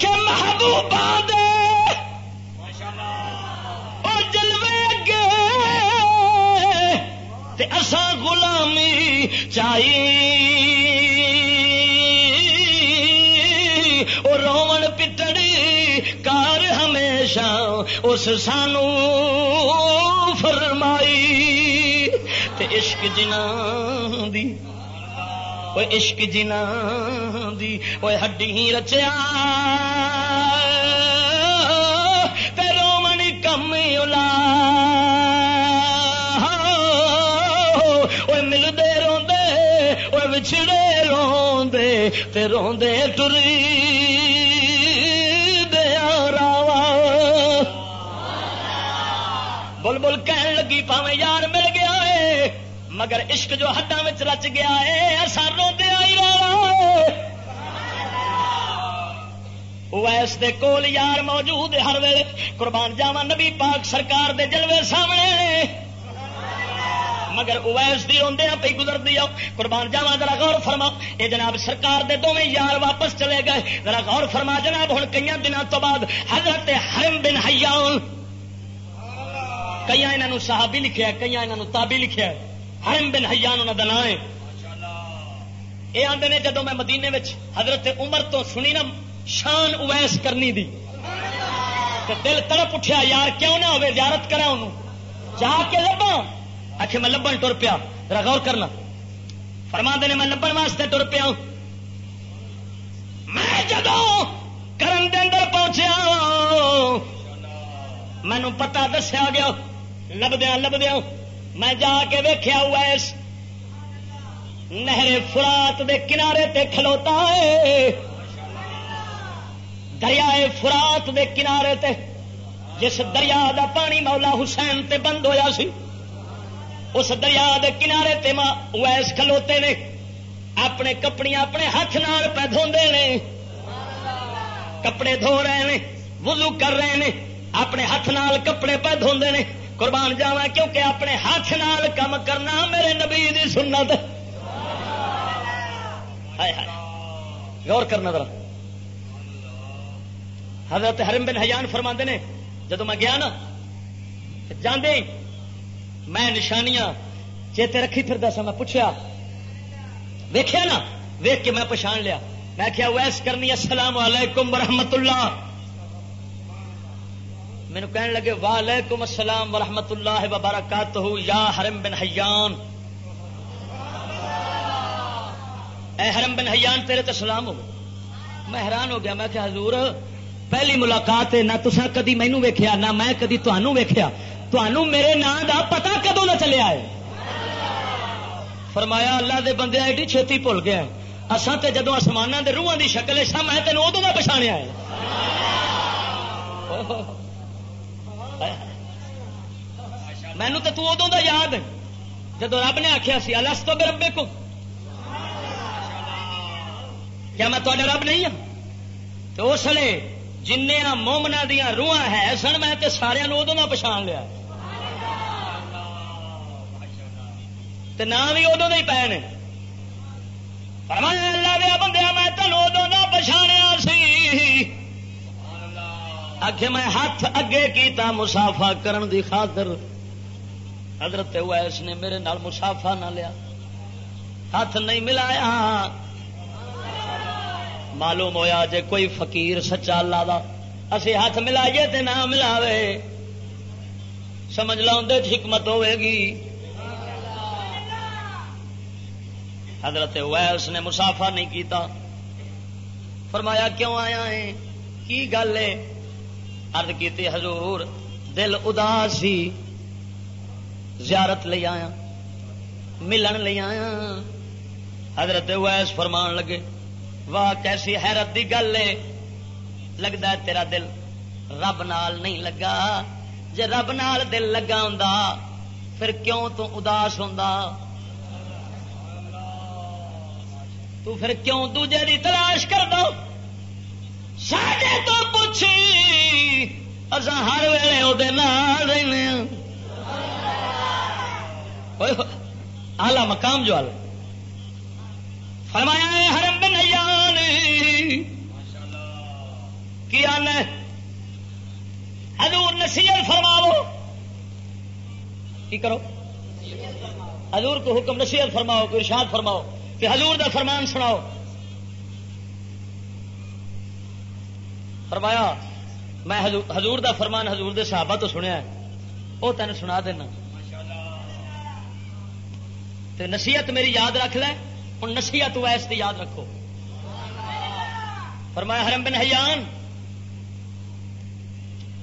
کہ محبوبہ دے او جلوے اگے تے اساں غلامی چاہیے۔ او روون پٹڑی کار ہمیشہ اس سانو فرمائی۔ تے عشق جنان دی وہ عشق جنا دی وہ ہڈی ہی رچیا رومن کم الا ملتے روندے وہ بچھڑے روندے تے روندے ٹری دیا راوا بل بل کہن لگی پاوے یار مل مگر عشق جو ہڈا رچ گیا ہے ایسا روندے آئی راوا ویس دے کول یار موجود ہر ویلے قربان جاوا نبی پاک سرکار دے جلوے سامنے۔ مگر اویس دی روندے پہ گزر دیا قربان جاوا ذرا غور فرما۔ اے جناب سرکار دے دونوں یار واپس چلے گئے۔ ذرا غور فرما جناب ہوں کئی دنوں تو بعد حضرت حرم بن حیان۔ کئی انہوں صحابی لکھیا کئی انہوں تابی لکھیا حرم بن حیان انہوں کا نام ہے۔ یہ آدھے نے جدو میں مدینے میں حضرت عمر تو سنی نا، شان اویس کرنی دی۔ دل تڑپ اٹھیا، یار کیوں نہ ہوئے، زیارت کرا انہوں۔ جا کے لبا آخ میں لبن ٹر پیا غور کرنا۔ فرما دے میں لبن واسطے ٹر پیا میں جدو کرن دے اندر پہنچیا مینو پتا دسیا گیا لبدیا لبدیا میں جا کے ویخیا ویس نہر فرات دے کنارے تے کھلوتا ہے۔ دریائے فرات دے کنارے تے جس دریا دا پانی مولا حسین تے بند ہویا سی، اس دریا دے کنارے تے ماں ویس کھلوتے نے، اپنے کپڑی اپنے ہاتھ نال پہ دھوندے نے۔ کپڑے دھو رہے ہیں وضو کر رہے ہیں اپنے ہاتھ نال کپڑے پہ دھوندے نے۔ قربان جاوا کیونکہ اپنے ہاتھ نال کم کرنا میرے نبی دی سنت۔ غور کرنا ذرا۔ حضرت حرم بن حیان فرما نے جدو میں گیا نا جانے میں نشانیاں چیتے رکھی پھر دسا میں پوچھا ویخیا نا؟ ویخ کے میں پچھان لیا۔ میں کیا ویس کرنی السلام علیکم ورحمت اللہ۔ مینو کہنے لگے، وعلیکم السلام ورحمت اللہ وبرکاتہ یا حرم بن حیان۔ اے حرم بن حیان، تیرے تو سلام ہو میں حیران ہو گیا، میں کہ حضور، پہلی ملاقات ہے، نہ تسا کدی مینو ویکیا نہ میں کدی تنوع ویکیا تنوع میرے نام دا پتا کدو نہ چلیا ہے۔ فرمایا، اللہ دے بندے ایڈی چھتی بھول گیا اصا تے جدو آسمان دے روحاں دی شکل ہے سا میں تینوں ادو کا پچھاڑیا ہے مینو تو ادو دا یاد جدو رب نے آخیا سی الس تو ربے کو کیا میں تے رب نہیں ہوں تو اس لیے جنیا مومنا دیا روح ہے سن، میں تے سارے ادو نہ پچھان لیا نام بھی ادو ہی پے نے۔ فرمایا، اللہ دیا بندیا میں تینوں ادو نہ پچھاڑیا سی۔ اگے میں ہاتھ اگے کیتا مسافا کرن دی خاطر۔ حضرت ویس نے میرے نال مسافا نہ لیا۔ ہاتھ نہیں ملایا۔ معلوم ہویا جے کوئی فقیر سچا اللہ دا۔ اسی ہاتھ ملائیے تے نہ ملاوے۔ سمجھ لاؤ حکمت ہوے گی۔ حضرت ویس نے مسافر نہیں کیتا۔ فرمایا کیوں آیا ہے کی گل ہے؟ ارد کی حضور، دل اداس زیارت لے آیا، ملن لے آیا۔ حضرت ویس فرمان لگے، واہ، کیسی حیرت کی گل ہے۔ لگتا ہے تیرا دل رب نال نہیں لگا۔ جے رب نال دل لگا ہوں پھر کیوں تو اداس ہوں تو پھر کیوں دوجے دی تلاش کر دو ساڈے تو پوچھی۔ اصا ہر ویلے وہ رہنے ہاں۔ آلہ مقام جو آلہ فرمایا حرم بن ایان۔ کیا نے حضور نصیحت فرماو کی کرو؟ حضور کو حکم نصیحت فرماؤ، کو ارشاد فرماؤ، کہ حضور دا فرمان سناؤ۔ فرمایا میں حضور دا فرمان حضور دے صحابہ تو سنیا وہ تین سنا دینا۔ نصیحت میری یاد رکھ لے۔ ہوں نصیحت ویس کی یاد رکھو۔ فرمایا، حرم بن حیان،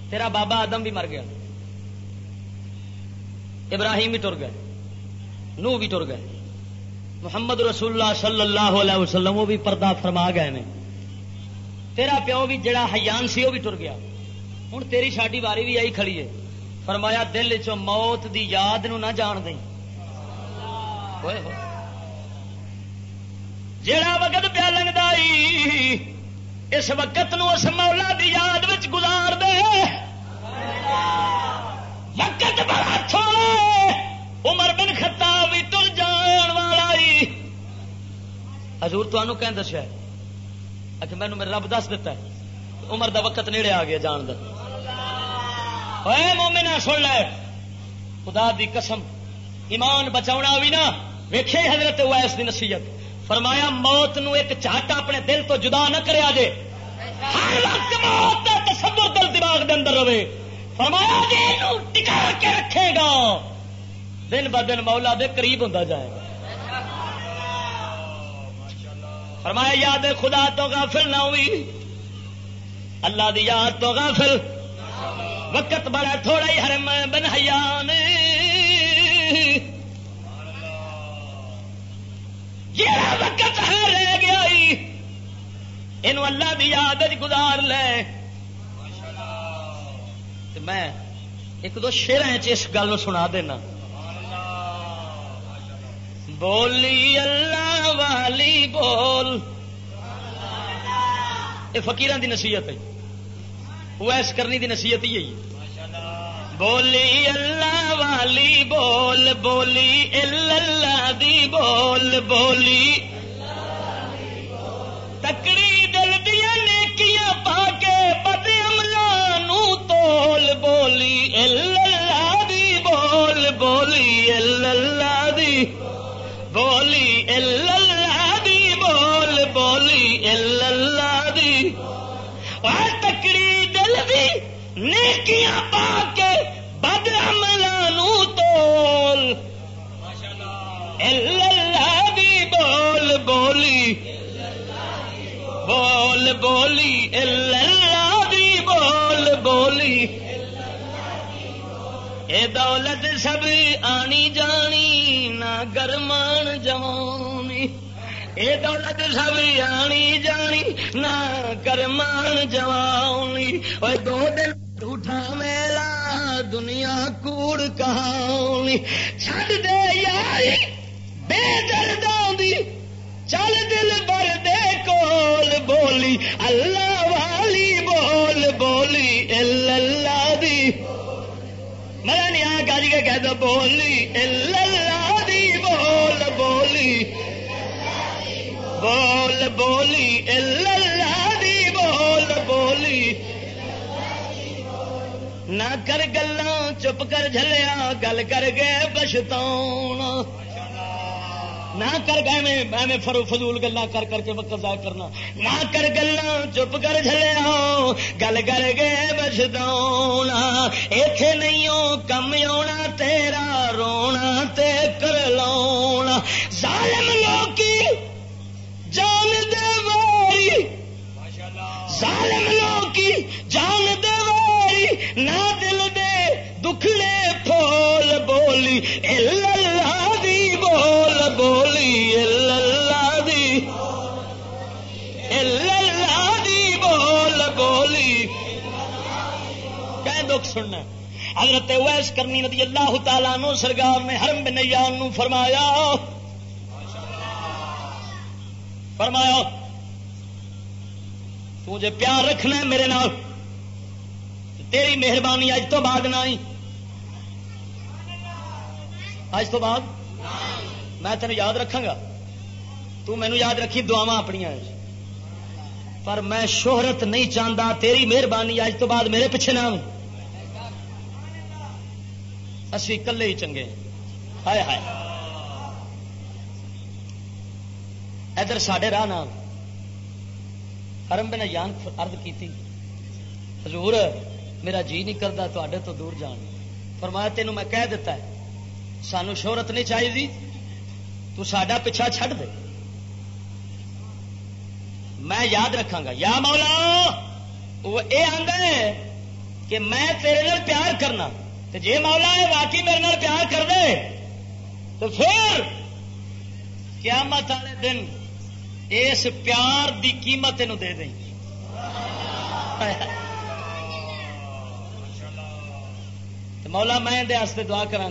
تیرا بابا آدم بھی مر گیا۔ ابراہیم بھی ٹر گئے۔ نو بھی ٹر گئے۔ محمد رسول اللہ صلی اللہ علیہ وسلم، وہ بھی پردہ فرما گئے نے۔ تیرا پیو بھی جڑا حیان سی وہ بھی ٹر گیا۔ ہوں تیری ساڈی واری بھی آئی کھڑی ہے۔ فرمایا، دل چو موت دی یاد نو نہ جان دیں۔ جڑا وقت پیا لگتا اس وقت نو اس مولا دی یاد وچ گزار دے۔ وقت بڑا تھوڑا عمر بن خطاب بھی تر جان والا حضور تمہوں کہ دسیا اچھا مینو میرا رب دس دیتا ہے عمر دا وقت نیڑے آ گیا جان مومنا سن لے، خدا دی قسم، ایمان بچاؤنا بھی نا ویخے حضرت ویس دی نصیحت۔ فرمایا، موت نو ایک چاٹ اپنے دل تو جدا نہ کرے جے۔ ہر وقت موت تصور دل دماغ دے اندر رہے۔ فرمایا جی ٹکا کے رکھے گا۔ دن ب دن مولا دے قریب ہوں جائے گا۔ فرمایا یاد خدا تو غافل نہ ہوئی۔ اللہ دی یاد تو غافل۔ وقت بڑا تھوڑا ہی ہر میں بن حیان وقت ہے رہ گیا یہ اللہ دی یاد گزار لے۔ میں ایک دو شیر اس گل سنا دینا۔ بولی اللہ والی بول۔ یہ فکیر دی نصیحت ہے۔ وہ ایس کرنی دی نصیحت ہی ہے۔ بولی اللہ والی بول، بولی اللہ دی بول، بولی نیکیاں پا کے بد املا تول۔ اللہ دی بول بولی۔ بول بولی۔ اللہ دی بول بولی۔ اے دولت سب آنی جانی، نہ گرمان جوانی۔ اے دولت سب آنی جانی، نہ گرمان جوانی۔ اے دو دن جھوٹا میلا، دنیا کوڑ کہانی۔ چھڈ دے یاری، بے دردوں دی۔ چل دل بر دے کول بولی، اللہ والی بول بولی، اللہ دی۔ میں نہیں آ گج کے کہہ دو بولی، اللہ دی بول بولی۔ بول بولی، اللہ نہ کر گلا چپ کر جلیا گل کر گئے پچھتاؤنا نہ کر گئے میں میں فرو فضول گلا کر کر کے وقت ضائع کرنا نہ کر گلا چپ کر چلے گل کر گئے بچتا اتے نہیں ہو کم آنا تیرا رونا تے کر لا ظالم لوکی جان دے واری ظالم لوکی جان نہ دل دے دکھڑے پھول بولی، اللہ دی بول بولی، اللہ دی اللہ دی بول بولی۔ کہ دکھ سننا۔ حضرت ویس کرنی ندی اللہ تعالیٰ نو سرگار نے حرم بن نو فرمایا۔ فرمایا، تجھے پیار رکھنا ہے میرے نال۔ تیری مہربانی اج تو بعد نہ آئی۔ اج تو بعد؟ میں تین یاد رکھا گا۔ تو مینو یاد رکھی دعوا اپنی پر میں شہرت نہیں چاہتا تیری مہربانی اج تو بعد میرے پیچھے نہ اسی کلے ہی چنگے۔ ہائے ہائے۔ ادھر سڈے راہ نام حرم بن جان ارد کی حضور میرا جی نہیں کرتا تے تو دور جان۔ فرمایا تینوں میں کہہ دیتا ہے، سانو شہرت نہیں چاہیے تو سڈا پیچھا چھڈ دے۔ میں یاد رکھا گا۔ یا مولا، وہ یہ آدھا کہ میں تیرے نال پیار کرنا تو جی مولا ہے واقعی میرے نال پیار کر دے تو پھر قیامت والے دن اس پیار دی قیمت دے دیں۔ مولا میں دعا کرا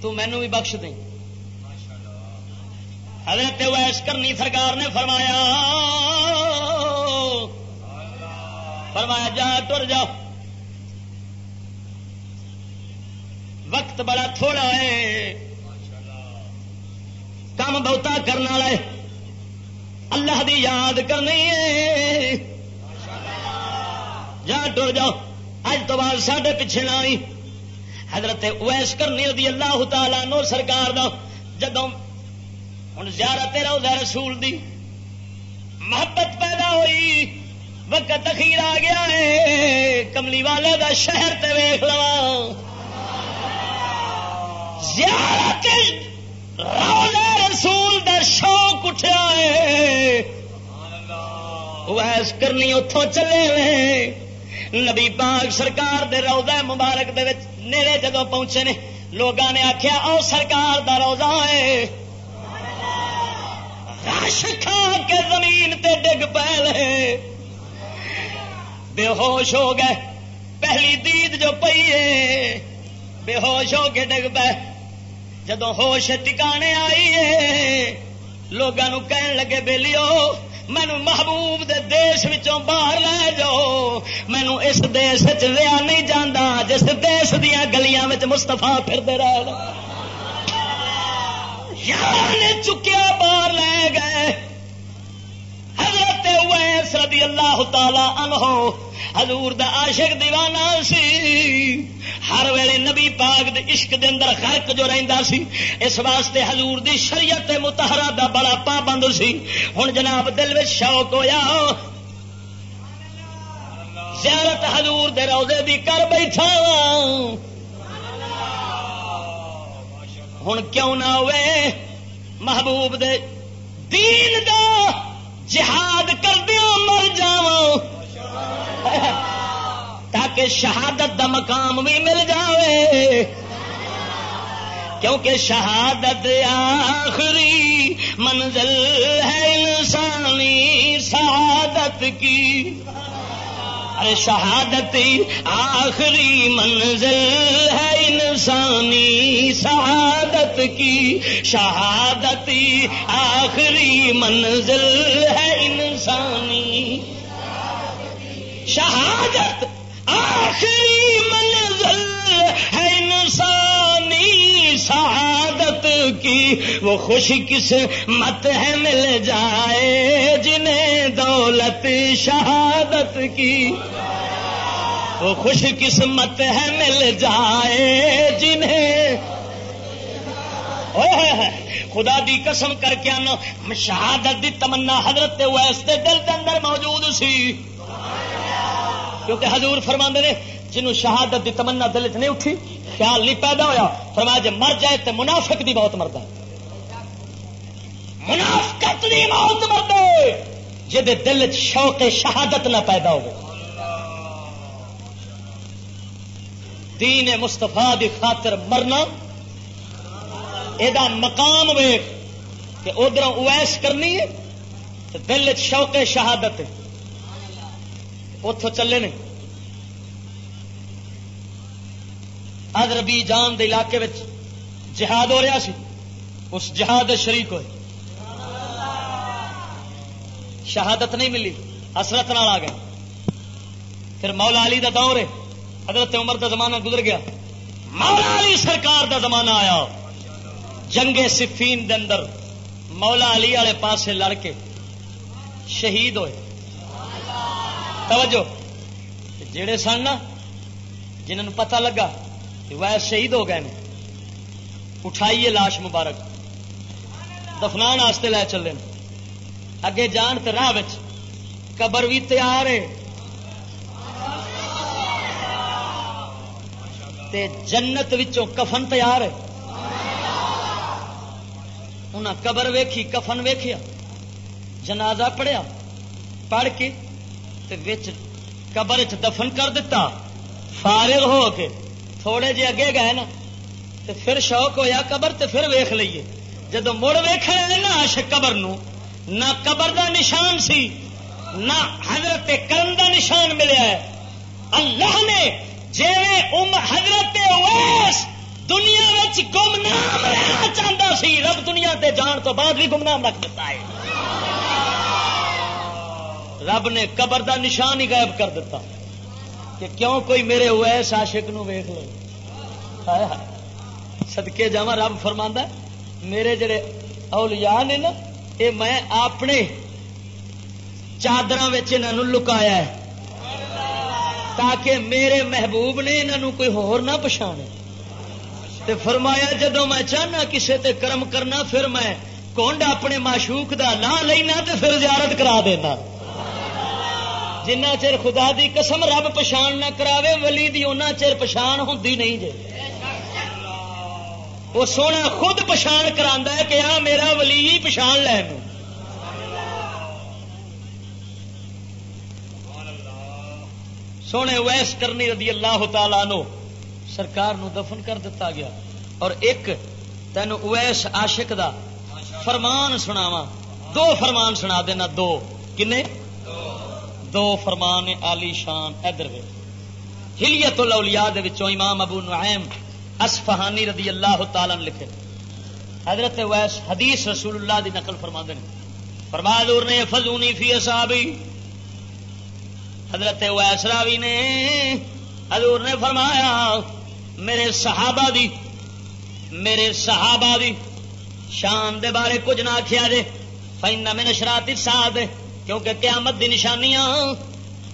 تو مینو بھی بخش دیں۔ حضرت ویس کرنی سرکار نے فرمایا فرمایا جا ٹر جاؤ وقت بڑا تھوڑا ہے۔ کام بہتا کرنے والا ہے۔ اللہ دی یاد کرنی ہے۔ جا ٹر جاؤ اج تو بعد سڈے پیچھے نہ آئی۔ حضرت اویس کرنی دی اللہ تعالی نو سرکار دا جدو ہوں زیارت روزہ رسول دی محبت پیدا ہوئی، وقت اخیر آ گیا ہے، کملی والے دا شہر تے ویخ لو زیارت روزہ رسول دا شوق اٹھا ہے۔ ویس کرنی اتوں چلے ہوئے نبی پاک سرکار دے روزہ مبارک دے نیڑے جدو پہنچے نے لوگوں نے آخیا او سرکار دا روزہ ہے۔ رش کھا کے زمین تے ڈگ پے بے ہوش ہو گئے۔ پہلی دید جو پئی ہے، بے ہوش ہو کے ڈگ پے۔ جدو ہوش ٹکانے آئی ہے لوگوں کہن لگے بےلیو مینو محبوب دے دیش وچوں باہر لے جاؤ۔ مینو اس دیش لیا نہیں جانا جس دیش دیا گلیاں مستفا پھرتے رہ نے چکیا باہر لے گئے۔ حضرت ویس رضی اللہ تعالی عنہ، حضور دا عاشق دیوانہ سی۔ ہر ویلے نبی پاک دے عشق دے اندر خرق جو رہندا سی، اس واسطے حضور دی شریعت متحرہ دا بڑا پابند سی۔ ہن جناب دل وچ شوق ہویا۔ زیارت حضور دے روزے دی کر بیٹھا ہوں کیوں نہ ہوئے؟ محبوب دے دین دا جہاد کردیا مر جا تاکہ شہادت دا مقام بھی مل جائے کیونکہ شہادت آخری منزل ہے انسانی شہادت کی۔ ارے شہادت آخری منزل ہے انسانی شہادت کی۔ شہادت آخری منزل ہے انسانی شہادت آخری منزل ہے انسانی شہادت کی۔ وہ خوشی کس مت ہے مل جائے جنہیں دولت شہادت کی۔ وہ خوش قسمت ہے مل جائے جنہیں۔ خدا دی قسم کر کے آنا شہادت دی تمنا حضرت ویس دل کے اندر موجود سی۔ کیونکہ حضور فرما نے جنہوں شہادت دی تمنا دل چ نہیں اٹھی، خیال نہیں پیدا ہوا فرمایا جی مر جائے تو منافق دی بہت مرد منافقت دی موت مرد جی دل شوق شہادت نہ پیدا ہو دین مستفا دی خاطر مرنا یہ مقام ویخ کہ ادھر اویس کرنی ہے دل شوق شہادت اتوں چلے نے۔ اد ربی جان دے علاقے وچ جہاد ہو رہا سی۔ اس جہاد شریک ہوئے۔ شہادت نہیں ملی، حسرت نال آ گئے۔ پھر مولا علی دا دور ہے۔ حضرت عمر دا زمانہ گزر گیا۔ مولا علی سرکار دا زمانہ آیا۔ جنگ صفین دے اندر مولا علی والے پاسے لڑ کے شہید ہوئے۔ توجہ۔ جڑے سن نا جنہوں پتہ لگا کہ وہ شہید ہو گئے اٹھائیے لاش مبارک۔ دفنا لے چلے اگے جان تو راہ قبر بھی تیار ہے۔ تے جنت وچوں کفن تیار ہے۔ انہیں قبر ویکھی، کفن ویکھیا۔ جنازہ پڑھیا۔ پڑھ کے تے وچ قبر چ دفن کر دیتا فارغ ہو کے تھوڑے جے اگے گئے نا تے پھر شوق ہویا قبر تے پھر ویخ لیے جدو مڑ ویخ نا قبر نو نہ قبر دا نشان سی نہ حضرت کرم دا نشان ملیا ہے اللہ نے جی ام حضرت اویس دنیا گمنام رہنا چاہتا سی رب دنیا تے جان تو بعد بھی گمنام رکھ دیتا ہے رب نے قبر دا نشان ہی غائب کر دیتا کہ کیوں کوئی میرے اویس عاشق نو ویخ لو سدکے جا رب فرما میرے جڑے اولیاء نے نا یہ میں اپنے چادر لکایا ہے، تاکہ میرے محبوب نے انہوں کوئی ہور نہ پچھانے۔ تے فرمایا جدو میں چاہنا کسے تے کرم کرنا، پھر میں کونڈ اپنے معشوق دا نہ لینا تے پھر زیارت کرا دینا۔ جنہ چر خدا دی قسم رب پچھان نہ کراوے، ولی دی اونا چر پچھان ہوں نہیں جے۔ وہ سونا خود پچھان کرا کہ ہاں میرا ولی ہی پچھان لین سونے ویس کرنی رضی اللہ تعالی نو سرکار نو دفن کر دیتا گیا۔ اور ایک تین اویس عاشق دا فرمان سناوا دو فرمان سنا دینا، دو۔ کنے؟ دو فرمان آلی شان ادھر ہلیت الاولیاء دے وچوں امام ابو نعیم اسفہانی رضی اللہ تعالی لکھے۔ حضرت ویس حدیث رسول اللہ دی نقل فرما دیں فرما دور نے فضونی فی اصحابی۔ حضرت ویس راوی نے، حضور نے فرمایا، میرے صحابہ دی، میرے صحابہ دی شان دے بارے کچھ نہ آخیا جے۔ فائن میں نشرات ساتھ کیونکہ قیامت دی نشانیاں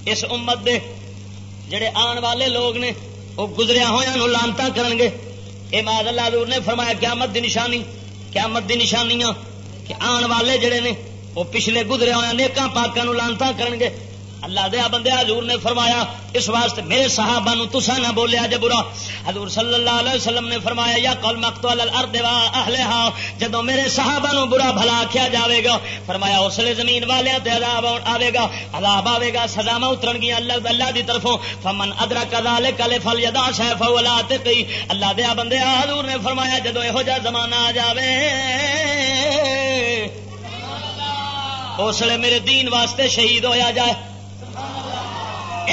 اس امت دے جڑے آن والے لوگ نے، وہ گزریا ہوا لانتا کرن گے۔ یہ ماد اللہ حضور نے فرمایا، قیامت دی نشانی، قیامت دی نشانیاں کہ آن والے جڑے نے، وہ پچھلے گزرے ہوا نیکاں پاکوں لانتا کرن گے۔ اللہ دیا بندے حضور نے فرمایا، اس واسطے میرے صحابہ نو تسا نہ بولیا جے برا۔ حضور صلی اللہ علیہ وسلم نے فرمایا، یا قل مقتول الارض وا اهلها جدو میرے صحابہ نو برا بھلا کیا جاوے گا، فرمایا، اس لیے زمین والے تے عذاب آوے گا، عذاب آوے گا، سزاواں اترن گیا اللہ اللہ دی طرفوں۔ فمن ادرک ذلک فلیدا سیف ولا تقی۔ اللہ دیا بندے حضور نے فرمایا جدو یہو جا زمانہ آ جاوے، اس لیے میرے دین واسطے شہید ہویا جائے۔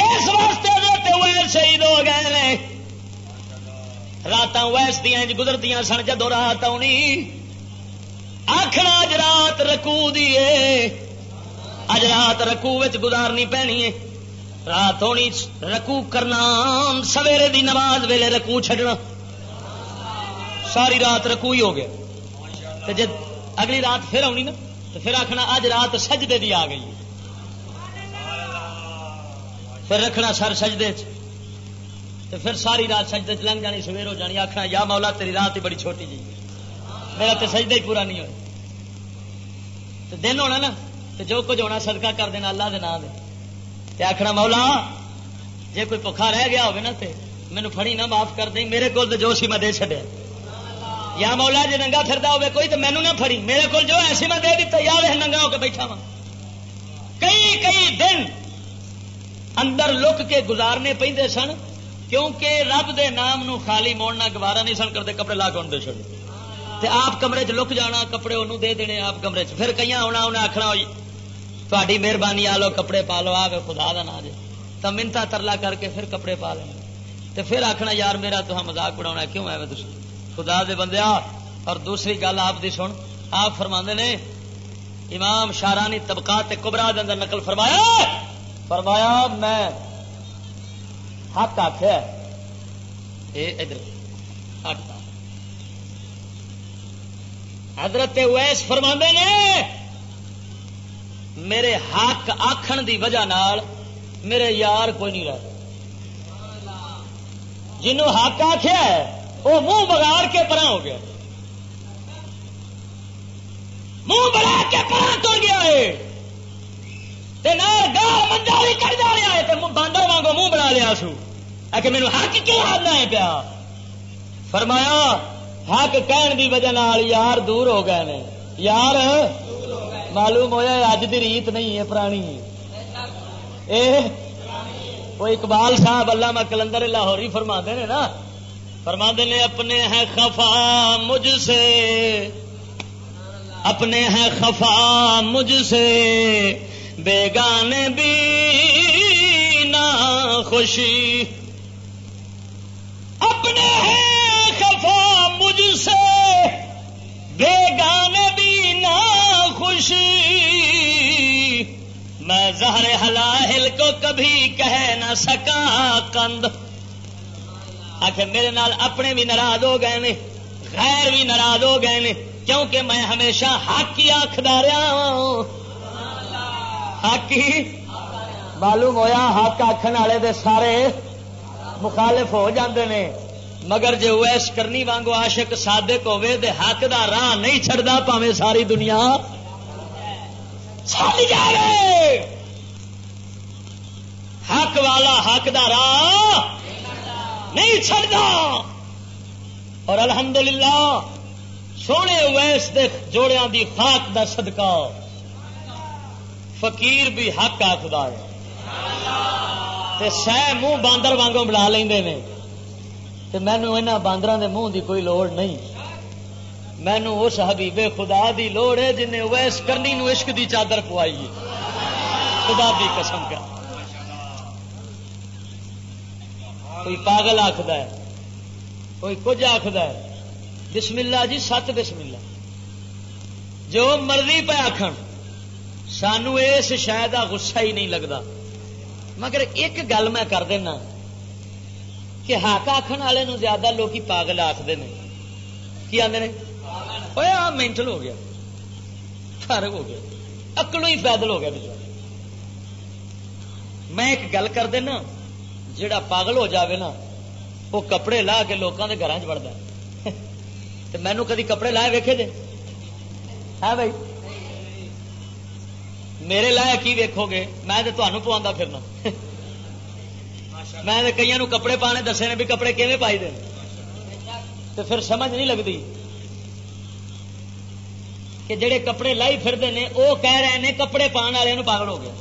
اس واسطے ویس شہید ہو گئے رات ویس دیا گزرتی سن جدو رات آنی آخنا اج رات رکو دیے اج رات رکو گزارنی پینی ہے رات ہونی رکو کرنا سویرے دی نماز ویلے رکو چڈنا ساری رات رکو ہی ہو گیا۔ جی اگلی رات پھر آنی نا تو پھر آخنا اج رات سجدے دی آ گئی پھر رکھنا سر سجدے تو پھر ساری رات سجدے چ لنگ جانی، سویر ہو جانی آخنا یا مولا، تیری رات ہی بڑی چھوٹی جی۔ میرا تو سجدے ہی پورا نہیں ہوا تو دن ہونا نا تو جو کچھ ہونا، صدقہ کر دینا اللہ دے نام دے۔ آخنا مولا، جے کوئی پکا رہ گیا ہوگا نا تو مینو فڑی نہ معاف کر دیں، میرے کو جو سی میں دے چڈیا یا مولا جی ننگا پھرتا ہوے کوئی تو مینو نہ فڑی میرے کو جو ایسی میں دے دیتا یا ننگا ہو کے بیٹھا وا کئی کئی دن اندر لک کے گزارنے پہ سن، کیونکہ رب دے نام نو خالی موڑنا گوارا نہیں سن کرتے کپڑے لا کے چڑ تے آپ کمرے چ لک جانا، کپڑے انہوں دے دینے آپ کمرے چ۔ پھر کئی آنا انہیں آخنا ہوئی تاری مہربانی آ لو، کپڑے پا لو، آ خدا کا نا جی تو منتا ترلا کر کے پھر کپڑے پا لینا تے پھر آخنا یار میرا تو مزاق اڑا کیوں ہے تھی خدا دے بندے اور دوسری گل آپ دی سن، آپ فرما نے، امام شارانی طبقات کبرا دے اندر نقل فرمایا فرمایا، میں حق آخیا ادھر حضرت ویس فرما نے، میرے حق آخن دی وجہ نال میرے یار کوئی نہیں رہا جنوں حق آخیا وہ منہ بگاڑ کے پرا ہو گیا۔ منہ بڑا کے پرا تو گیا ہے۔ گال کر جا رہا ہے باندر وانگو منہ بنا لیا سو۔ کہ میرے حق کیوں آنا ہے پیا؟ فرمایا، حق کہن دی وجہ یار دور ہو گئے نے۔ یار، معلوم ہوا اج دی ریت نہیں ہے، پرانی اے، وہ اقبال صاحب اللہ میں کلندر لاہوری فرما دے نا۔ فرما نے، اپنے ہیں خفا مجھ سے۔ اپنے ہیں خفا مجھ سے۔ بیگانے بھی نہ خوشی۔ اپنے ہیں خفا مجھ سے۔ بیگانے بھی نہ خوشی۔ میں زہر حلاحل کو کبھی کہہ نہ سکا کند آخر میرے نال اپنے بھی ناراض ہو گئے نے، غیر بھی ناراض ہو گئے نے، کیونکہ میں ہمیشہ حق ہی آخدار ہوں۔ حق ہی معلوم ہویا حق آخر والے دے سارے مخالف ہو جاندے نے مگر جے ویس کرنی وانگو عاشق صادق ہوے دے حق دا راہ نہیں چھڑدا پاویں ساری دنیا چھڑ جاوے حق والا حق دا راہ نہیں چھڑدا اور الحمدللہ سونے ویس دے جوڑیاں دی خاک دا صدقہ فقیر بھی حق آخر ہے۔ سہ منہ باندر وانگوں بلا لیں مینو یہاں باندر دے منہ دی کوئی لوڑ نہیں۔ مینو اس حبیب خدا دی لوڑ ہے جن ویس کرنی نو عشق دی چادر پوائی ہے۔ خدا دی قسم کر۔ کوئی پاگل آخد ہے۔ کوئی کچھ آخد ہے۔ بسم اللہ جی سات بسم اللہ۔ جو مرضی پہ آخر سانو اس شاید کا گسا ہی نہیں لگتا مگر ایک گل میں کر دینا کہ ہاک آخر والے زیادہ لوگ پاگل آخر کی آدھے مینٹل ہو گیا۔ فرق ہو گیا۔ اکلو ہی پیدل ہو گیا میں ایک گل کر دینا جڑا پاگل ہو جاوے نا، وہ کپڑے لا کے لوگوں کے گھر چڑھتا مینو کدی کپڑے لائے ویکے جی ہے بھائی؟ میرے لائے کی ویکو گے؟ میں تو تمہیں پوا پھرنا۔ میں کئی کپڑے پانے دسے نے بھی کپڑے کیون پائی دے؟ تو پھر سمجھ نہیں لگتی کہ جڑے کپڑے لائی پھرتے ہیں وہ کہہ رہے ہیں کپڑے پان والے پاگل ہو گیا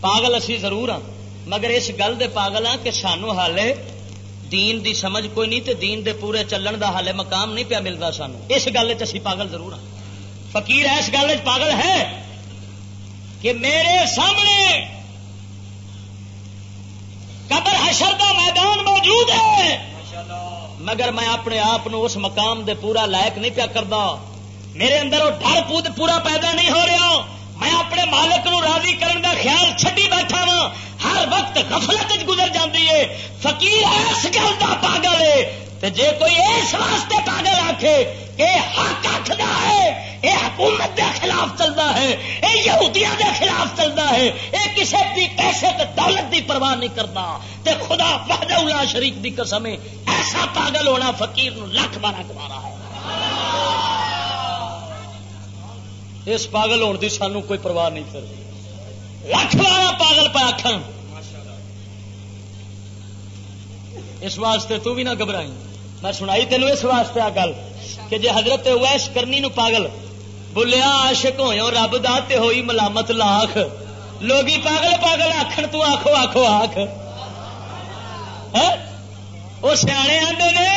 پاگل اسی ضرور ہاں مگر اس گل دے پاگل ہاں کہ سانو حالے دین دی سمجھ کوئی نہیں تے دین دے پورے چلن دا حالے مقام نہیں پیا ملتا سانو۔ اس گل چی پاگل ضرور ہاں۔ فقیر اس گل پاگل ہے کہ میرے سامنے قبر حشر کا میدان موجود ہے۔ مگر میں اپنے آپ اس مقام دے پورا لائق نہیں پیا کرتا میرے اندر وہ ڈر پود پورا پیدا نہیں ہو رہا۔ میں اپنے مالک نو راضی کرنے کا خیال چھٹی بیٹھا وا ہر وقت غفلت گزر جاتی ہے۔ فقیر اس گل کا پاگل ہے۔ جے کوئی اس واسطے پاگل آخے کہ حق آخر ہے یہ حکومت دے خلاف چلتا ہے یہ یہودیاں دے خلاف چلتا ہے یہ کسی بھی پیسے تے دولت دی پرواہ نہیں کرتا، تے خدا وحدہ اللہ شریف دی قسم ایسا پاگل ہونا فقیر نو لکھ بارہ گوارا ہے۔ اس پاگل ہونے دی سانو کوئی پرواہ نہیں کرتی لکھ بارہ پاگل پہ آخر اس واسطے تو بھی نہ گھبرائی میں سنائی تینوں اس واسطے آ گل کہ جی حضرت ویس کرنی نو پاگل بولیا عاشق ہو رب دے ہوئی ملامت لاکھ۔ لوگ پاگل پاگل آخر تو آخو آخو آخ وہ سیانے آتے نے۔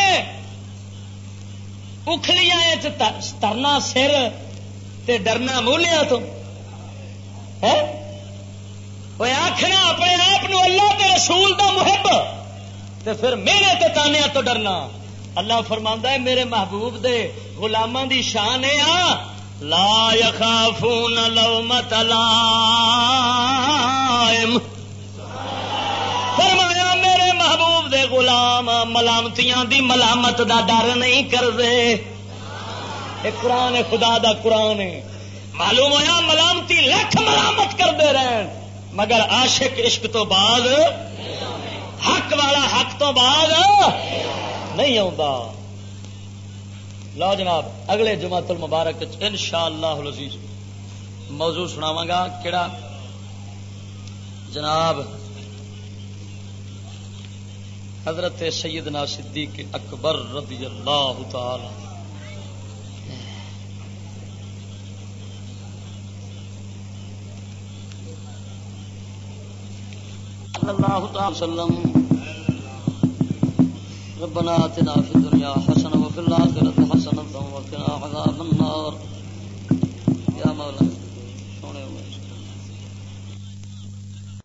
ترنا سر تے ڈرنا مولیا تو۔ آخنا اپنے آپ اللہ کے رسول دا محب تے پھر میرے تے تانیا تو ڈرنا۔ اللہ فرما ہے، میرے محبوب دے غلاموں دی شان ہے آ۔ لا يخافون لومت لائم۔ فرمایا، میرے محبوب دے غلام، ملامتیاں دی ملامت دا ڈر نہیں کرتے قرآن خدا دا قرآن ہے۔ معلوم ہوا ملامتی لکھ ملامت کرتے رہن۔ مگر عاشق عشق تو بعد، حق والا حق تو بعد، نہیں آتا لو جناب، اگلے جمع مبارک ان شاء اللہ موضوع سناوا گا کہڑا جناب، حضرت سیدنا صدیق اکبر رضی اللہ تعالی۔ اللہ تعالی وسلم ربنا اتنا فی الدنیا حسنہ وفی اللہ